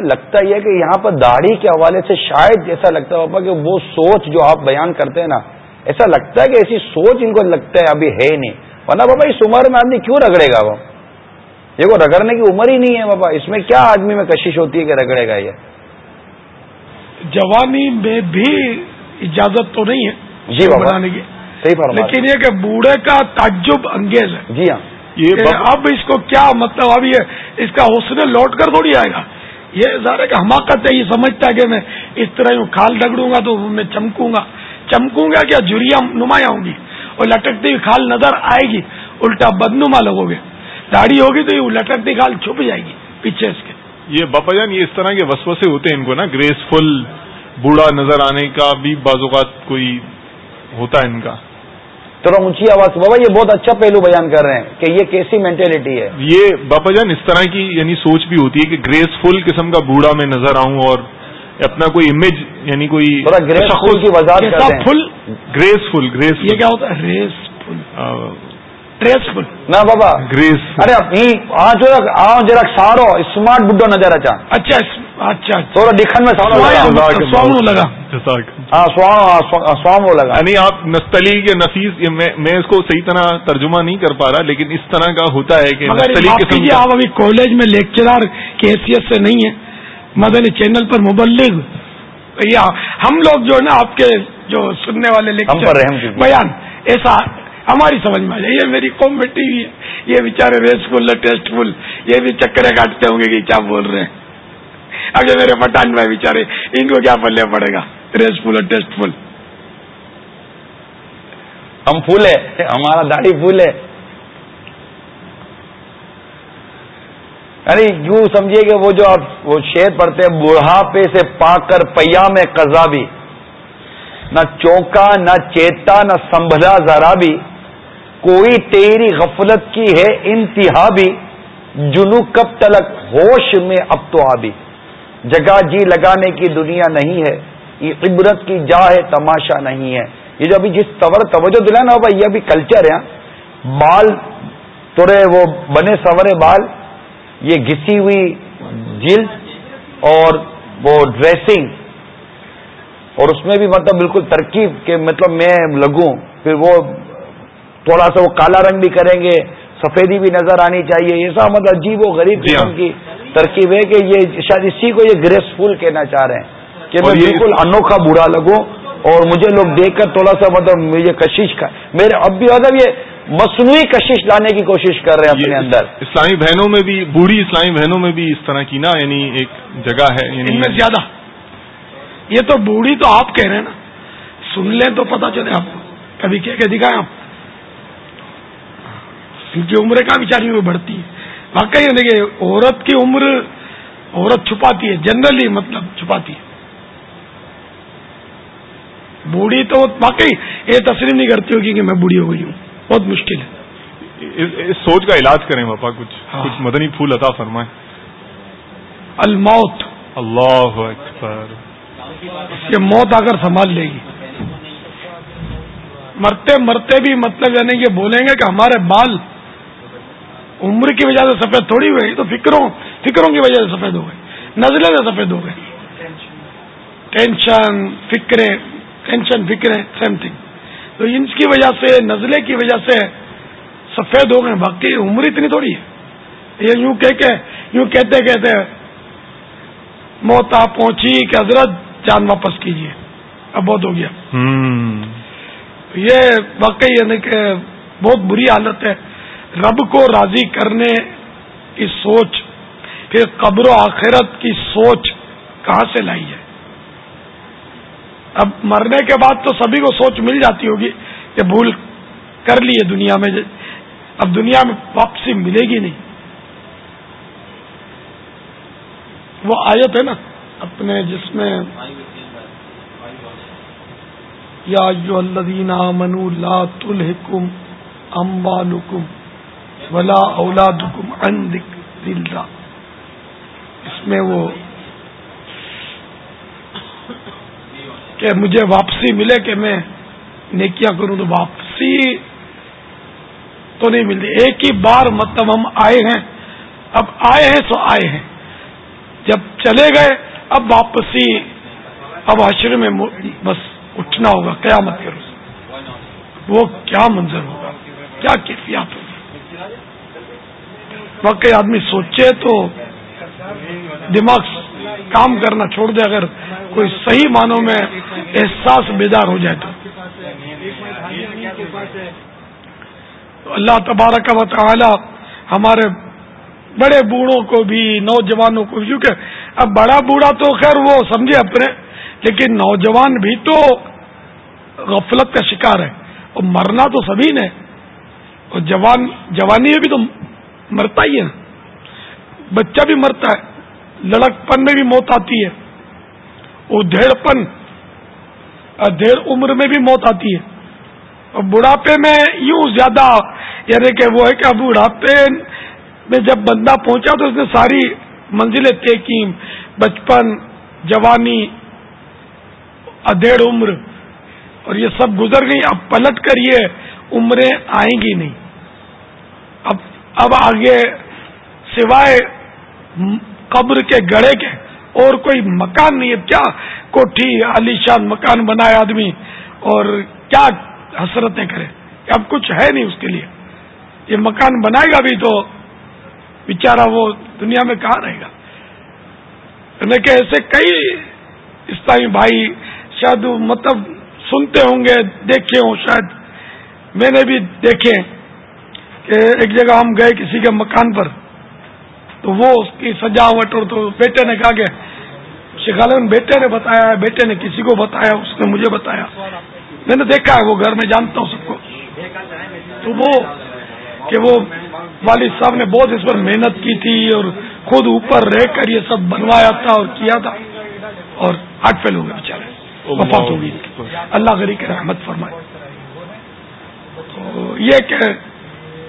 لگتا یہ کہ یہاں پر داڑھی کے حوالے سے شاید ایسا لگتا ہے کہ وہ سوچ جو آپ بیان کرتے ہیں نا ایسا لگتا ہے کہ ایسی سوچ ان کو لگتا ہے ابھی ہے نہیں۔ ورنہ بابا اس عمر میں آدمی کیوں رگڑے گا وہ؟ یہ کو رگڑنے کی عمر ہی نہیں ہے بابا۔ اس میں کیا آدمی میں کشش ہوتی ہے کہ رگڑے گا یہ؟ جوانی میں بھی اجازت تو نہیں ہے جی بنانے کی۔ صحیح لیکن یہ کہ بوڑھے کا تعجب انگیز ہے۔ جی ہاں۔ یہ اب اس کو کیا مطلب اب یہ اس کا حوصلے لوٹ کر تھوڑی آئے گا۔ یہ ظاہر کہ حماقت ہے، یہ سمجھتا ہے کہ میں اس طرح یوں کھال ڈگڑوں گا تو میں چمکوں گا۔ چمکوں گا کیا؟ جھریاں نمایاں ہوں گی۔ اور لٹکتی ہوئی کھال نظر آئے گی۔ الٹا بدنما لگو گے۔ داڑھی ہوگی تو یہ لٹکتی کھال چھپ جائے گی پیچھے اس کے۔ یہ باپا جان، یہ اس طرح کے وسوسے ہوتے ہیں ان کو نا، گریسفل، بوڑھا نظر آنے کا بھی بعض اوقات کوئی ہوتا ہے ان کا۔ تھوڑا اونچی آواز بابا یہ بہت اچھا پہلو بیان کر رہے ہیں کہ یہ کیسی مینٹلٹی ہے۔ یہ باپا جان اس طرح کی یعنی سوچ بھی ہوتی ہے کہ گریسفل قسم کا بوڑھا میں نظر آؤں اور اپنا کوئی امیج یعنی کوئی کی وضاحت فل گریسفل گریس یہ کیا ہوتا ہے؟ ریس فل نہ بابا۔ گریس ارے جرا سارو اسمارٹ بڈو نظر اچھا اچھا اچھا۔ تھوڑا دکھن میں سوام لگا۔ ہاں سوام لگا۔ یعنی آپ نستلی کے نفیس میں اس کو صحیح طرح ترجمہ نہیں کر پا رہا لیکن اس طرح کا ہوتا ہے کہ آپ ابھی کالج میں لیکچرار کی حیثیت سے نہیں ہے۔ مدنی چینل پر مبلغ۔ یا ہم لوگ جو ہے نا آپ کے جو سننے والے لیکچر بیان ایسا ہماری سمجھ میں آ جائے۔ یہ میری قوم بیٹھی ہوئی ہے۔ یہ بےچارے ریس فل ٹیسٹ فل یہ بھی چکرے کاٹتے ہوں گے کہ کیا بول رہے ہیں۔ اگر میرے پٹان میں بےچارے ان کو کیا پلے پڑے گا؟ ریس فل اور ٹیسٹ فل ہم پھول ہے ہمارا داڑھی پھول ہے یعنی یوں سمجھیے کہ وہ جو آپ وہ شیر پڑھتے ہیں، بڑھاپے سے پا کر پیا میں قزا بھی۔ نہ چونکا، نہ چیتا، نہ سنبھلا ذرا بھی۔ کوئی تیری غفلت کی ہے انتہا بھی۔ جنو کب تلک ہوش میں اب تو آبی۔ جگہ جی لگانے کی دنیا نہیں ہے۔ یہ عبرت کی جا ہے تماشا نہیں ہے۔ یہ جو ابھی جس طور توجہ دلا نا بھائی یہ ابھی کلچر ہے۔ بال تورے وہ بنے سورے بال یہ گسی ہوئی جلد اور وہ ڈریسنگ اور اس میں بھی مطلب بالکل ترکیب کہ مطلب میں لگوں۔ پھر وہ تھوڑا سا وہ کالا رنگ بھی کریں گے سفیدی بھی نظر آنی چاہیے۔ ایسا مطلب عجیب و غریب جی قسم ہاں۔ کی ترکیب ہے کہ یہ شاید اسی کو یہ گریس فل کہنا چاہ رہے ہیں۔ کہ میں بالکل انوکھا برا لگوں اور مجھے لوگ دیکھ کر تھوڑا سا مطلب مجھے کشش کا میرے اب بھی مطلب یہ مصنوعی کشش لانے کی کوشش کر رہے ہیں اپنے اندر۔ اسلامی بہنوں میں بھی بوڑھی اسلامی بہنوں میں بھی اس طرح کی نا یعنی ایک جگہ ہے یعنی ان میں زیادہ۔ یہ تو بوڑھی تو آپ کہہ رہے ہیں نا۔ سن لیں تو پتا چلے آپ کو۔ کبھی کہہ کے دکھائیں آپ۔ ان کی عمر کا بیچاری میں بڑھتی ہے۔ واقعی دیکھیے عورت کی عمر عورت چھپاتی ہے جنرلی مطلب چھپاتی ہے۔ بوڑھی تو واقعی یہ تسلیم نہیں کرتی ہوگی کہ میں بوڑھی ہو گئی ہوں۔ بہت مشکل ہے۔ اس سوچ کا علاج کریں پاپا کچھ ہاں۔ کچھ مدنی پھول عطا فرمائیں۔ الموت۔ اللہ اکبر۔ یہ موت اگر سنبھال لے گی۔ مرتے مرتے بھی مطلب یعنی کہ بولیں گے کہ ہمارے بال عمر کی وجہ سے سفید تھوڑی ہوئی تو فکروں فکروں کی وجہ سے سفید ہو گئے۔ نزلے سے سفید ہو گئے۔ ٹینشن فکرے ٹینشن فکرے سیم تھنگ تو ان کی وجہ سے نزلے کی وجہ سے سفید ہو گئے. باقی عمر اتنی تھوڑی ہے. یہ یوں کہ یوں کہتے کہتے موت آپ پہنچی کہ حضرت جان واپس کیجیے اب بہت ہو گیا. یہ واقعی یعنی کہ بہت بری حالت ہے. رب کو راضی کرنے کی سوچ پھر قبر و آخرت کی سوچ کہاں سے لائی ہے؟ اب مرنے کے بعد تو سبھی کو سوچ مل جاتی ہوگی کہ بھول کر لیے دنیا میں، اب دنیا میں واپسی ملے گی نہیں۔ وہ آیت ہے نا، اپنے جس میں یا جو اللہ منو لا تلحکم امبالکم ولا اولاد اللہ۔ اس میں وہ کہ مجھے واپسی ملے کہ میں نیکیاں کروں تو واپسی تو نہیں ملتی۔ ایک ہی بار مطلب ہم آئے ہیں۔ اب آئے ہیں سو آئے ہیں۔ جب چلے گئے، اب واپسی، اب حشر میں بس اٹھنا ہوگا، قیامت کے روز۔ وہ کیا منظر ہوگا؟ کیا کیفیات ہوگی؟ واقعی آدمی سوچے تو دماغ کام کرنا چھوڑ دے، اگر کوئی صحیح معنوں میں احساس بیدار ہو جائے تو۔ اللہ تبارک و تعالی ہمارے بڑے بوڑھوں کو بھی، نوجوانوں کو بھی، کیونکہ اب بڑا بوڑھا تو خیر وہ سمجھے اپنے، لیکن نوجوان بھی تو غفلت کا شکار ہے۔ اور مرنا تو سبھی نے۔ اور جوان جوانی بھی تو مرتا ہی ہے۔ بچہ بھی مرتا ہے۔ لڑک پن میں بھی موت آتی ہے۔ ادھیڑ پن ادھیڑ عمر میں بھی موت آتی ہے۔ اور بڑھاپے میں یوں زیادہ یعنی کہ وہ ہے کہ بڑھاپے میں جب بندہ پہنچا تو اس نے ساری منزلیں طے کی۔ بچپن، جوانی، ادھیڑ عمر۔ اور یہ سب گزر گئی۔ اب پلٹ کر یہ عمریں آئیں گی نہیں۔ اب آگے سوائے قبر کے گڑے کے اور کوئی مکان نہیں ہے۔ کیا کوٹھی عالیشان مکان بنائے آدمی؟ اور کیا حسرتیں کرے؟ اب کچھ ہے نہیں اس کے لیے۔ یہ مکان بنائے گا بھی تو بیچارہ وہ دنیا میں کہاں رہے گا؟ لیکن ایسے کئی اسلامی بھائی شاید مطلب سنتے ہوں گے، دیکھے ہوں شاید۔ میں نے بھی دیکھے کہ ایک جگہ ہم گئے کسی کے مکان پر۔ تو وہ اس کی سجاوٹ اور تو بیٹے نے کہا کہ شیخ عالم بیٹے نے بتایا بیٹے نے کسی کو بتایا اس نے مجھے بتایا۔ میں نے دیکھا ہے وہ گھر میں جانتا ہوں سب کو۔ تو وہ کہ وہ والد صاحب نے بہت اس پر محنت کی تھی اور خود اوپر رہ کر یہ سب بنوایا تھا اور کیا تھا۔ اور ہارٹ فیل ہو گئے بےچارے وفات ہو گئی اللہ غری کے رحمت فرمائے۔ تو یہ کہ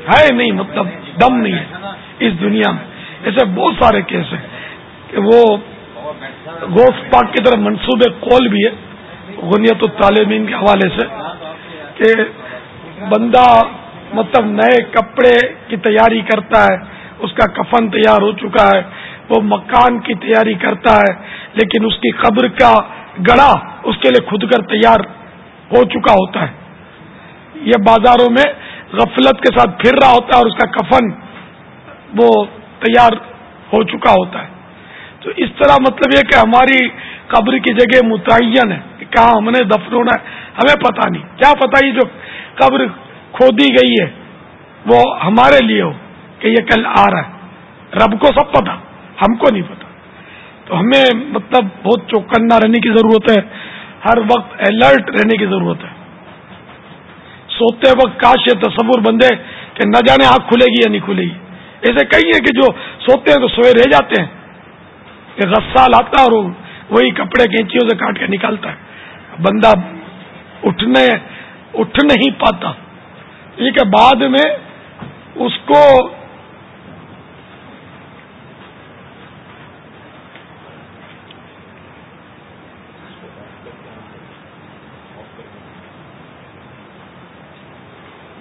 ہے نہیں مطلب دم نہیں ہے۔ اس دنیا میں ایسے بہت سارے کیس ہیں کہ وہ گوشت پاک کی طرف منصوبے کول بھی ہے غنیت الطالمین کے حوالے سے کہ بندہ مطلب نئے کپڑے کی تیاری کرتا ہے، اس کا کفن تیار ہو چکا ہے، وہ مکان کی تیاری کرتا ہے، لیکن اس کی قبر کا گڑا اس کے لیے خود کر تیار ہو چکا ہوتا ہے۔ یہ بازاروں میں غفلت کے ساتھ پھر رہا ہوتا ہے اور اس کا کفن وہ تیار ہو چکا ہوتا ہے۔ تو اس طرح مطلب یہ کہ ہماری قبر کی جگہ متعین ہے کہ کہاں ہم نے دفن ہونا ہے، ہمیں پتہ نہیں۔ کیا پتہ یہ جو قبر کھودی گئی ہے، وہ ہمارے لیے ہو کہ یہ کل آ رہا ہے۔ رب کو سب پتا ہم کو نہیں پتا تو ہمیں مطلب بہت چوکنا رہنے کی ضرورت ہے۔ ہر وقت الرٹ رہنے کی ضرورت ہے۔ سوتے وقت کاش یہ تصور بندے کہ نہ جانے آنکھ کھلے گی یا نہیں کھلے گی۔ ایسے کئی ہیں کہ جو سوتے ہیں تو سوئے رہ جاتے ہیں۔ کہ غصہ آتا ہے اور وہی کپڑے کینچیوں سے کاٹ کے نکالتا ہے۔ بندہ اٹھنے، اٹھ نہیں پاتا۔ یہ کہ بعد میں اس کو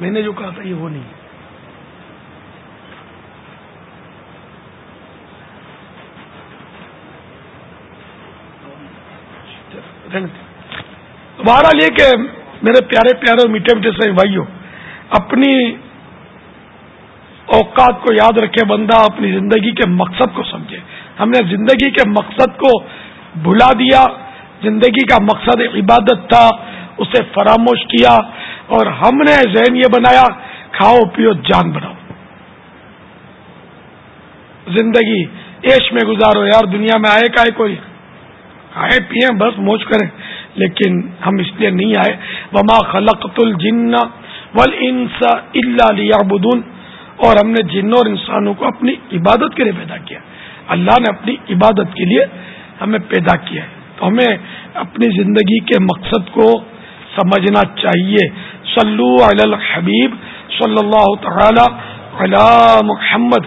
میں نے جو کہا تھا یہ وہ نہیں بہرحال یہ کہ میرے پیارے پیارے میٹھے میٹھے سے بھائیوں اپنی اوقات کو یاد رکھے بندہ اپنی زندگی کے مقصد کو سمجھے ہم نے زندگی کے مقصد کو بھلا دیا زندگی کا مقصد عبادت تھا اسے فراموش کیا اور ہم نے ذہن یہ بنایا کھاؤ پیو جان بناؤ زندگی ایش میں گزارو یار دنیا میں آئے کا ہے کوئی کھائے پیئے بس موج کریں۔ لیکن ہم اس لیے نہیں آئے۔ وما خلقت الجن ول انسا اللہ اور ہم نے جنوں اور انسانوں کو اپنی عبادت کے لیے پیدا کیا۔ اللہ نے اپنی عبادت کے لیے ہمیں پیدا کیا۔ ہے تو ہمیں اپنی زندگی کے مقصد کو سمجھنا چاہیے۔ صلو علی الحبیب صلی اللہ تعالی علی محمد۔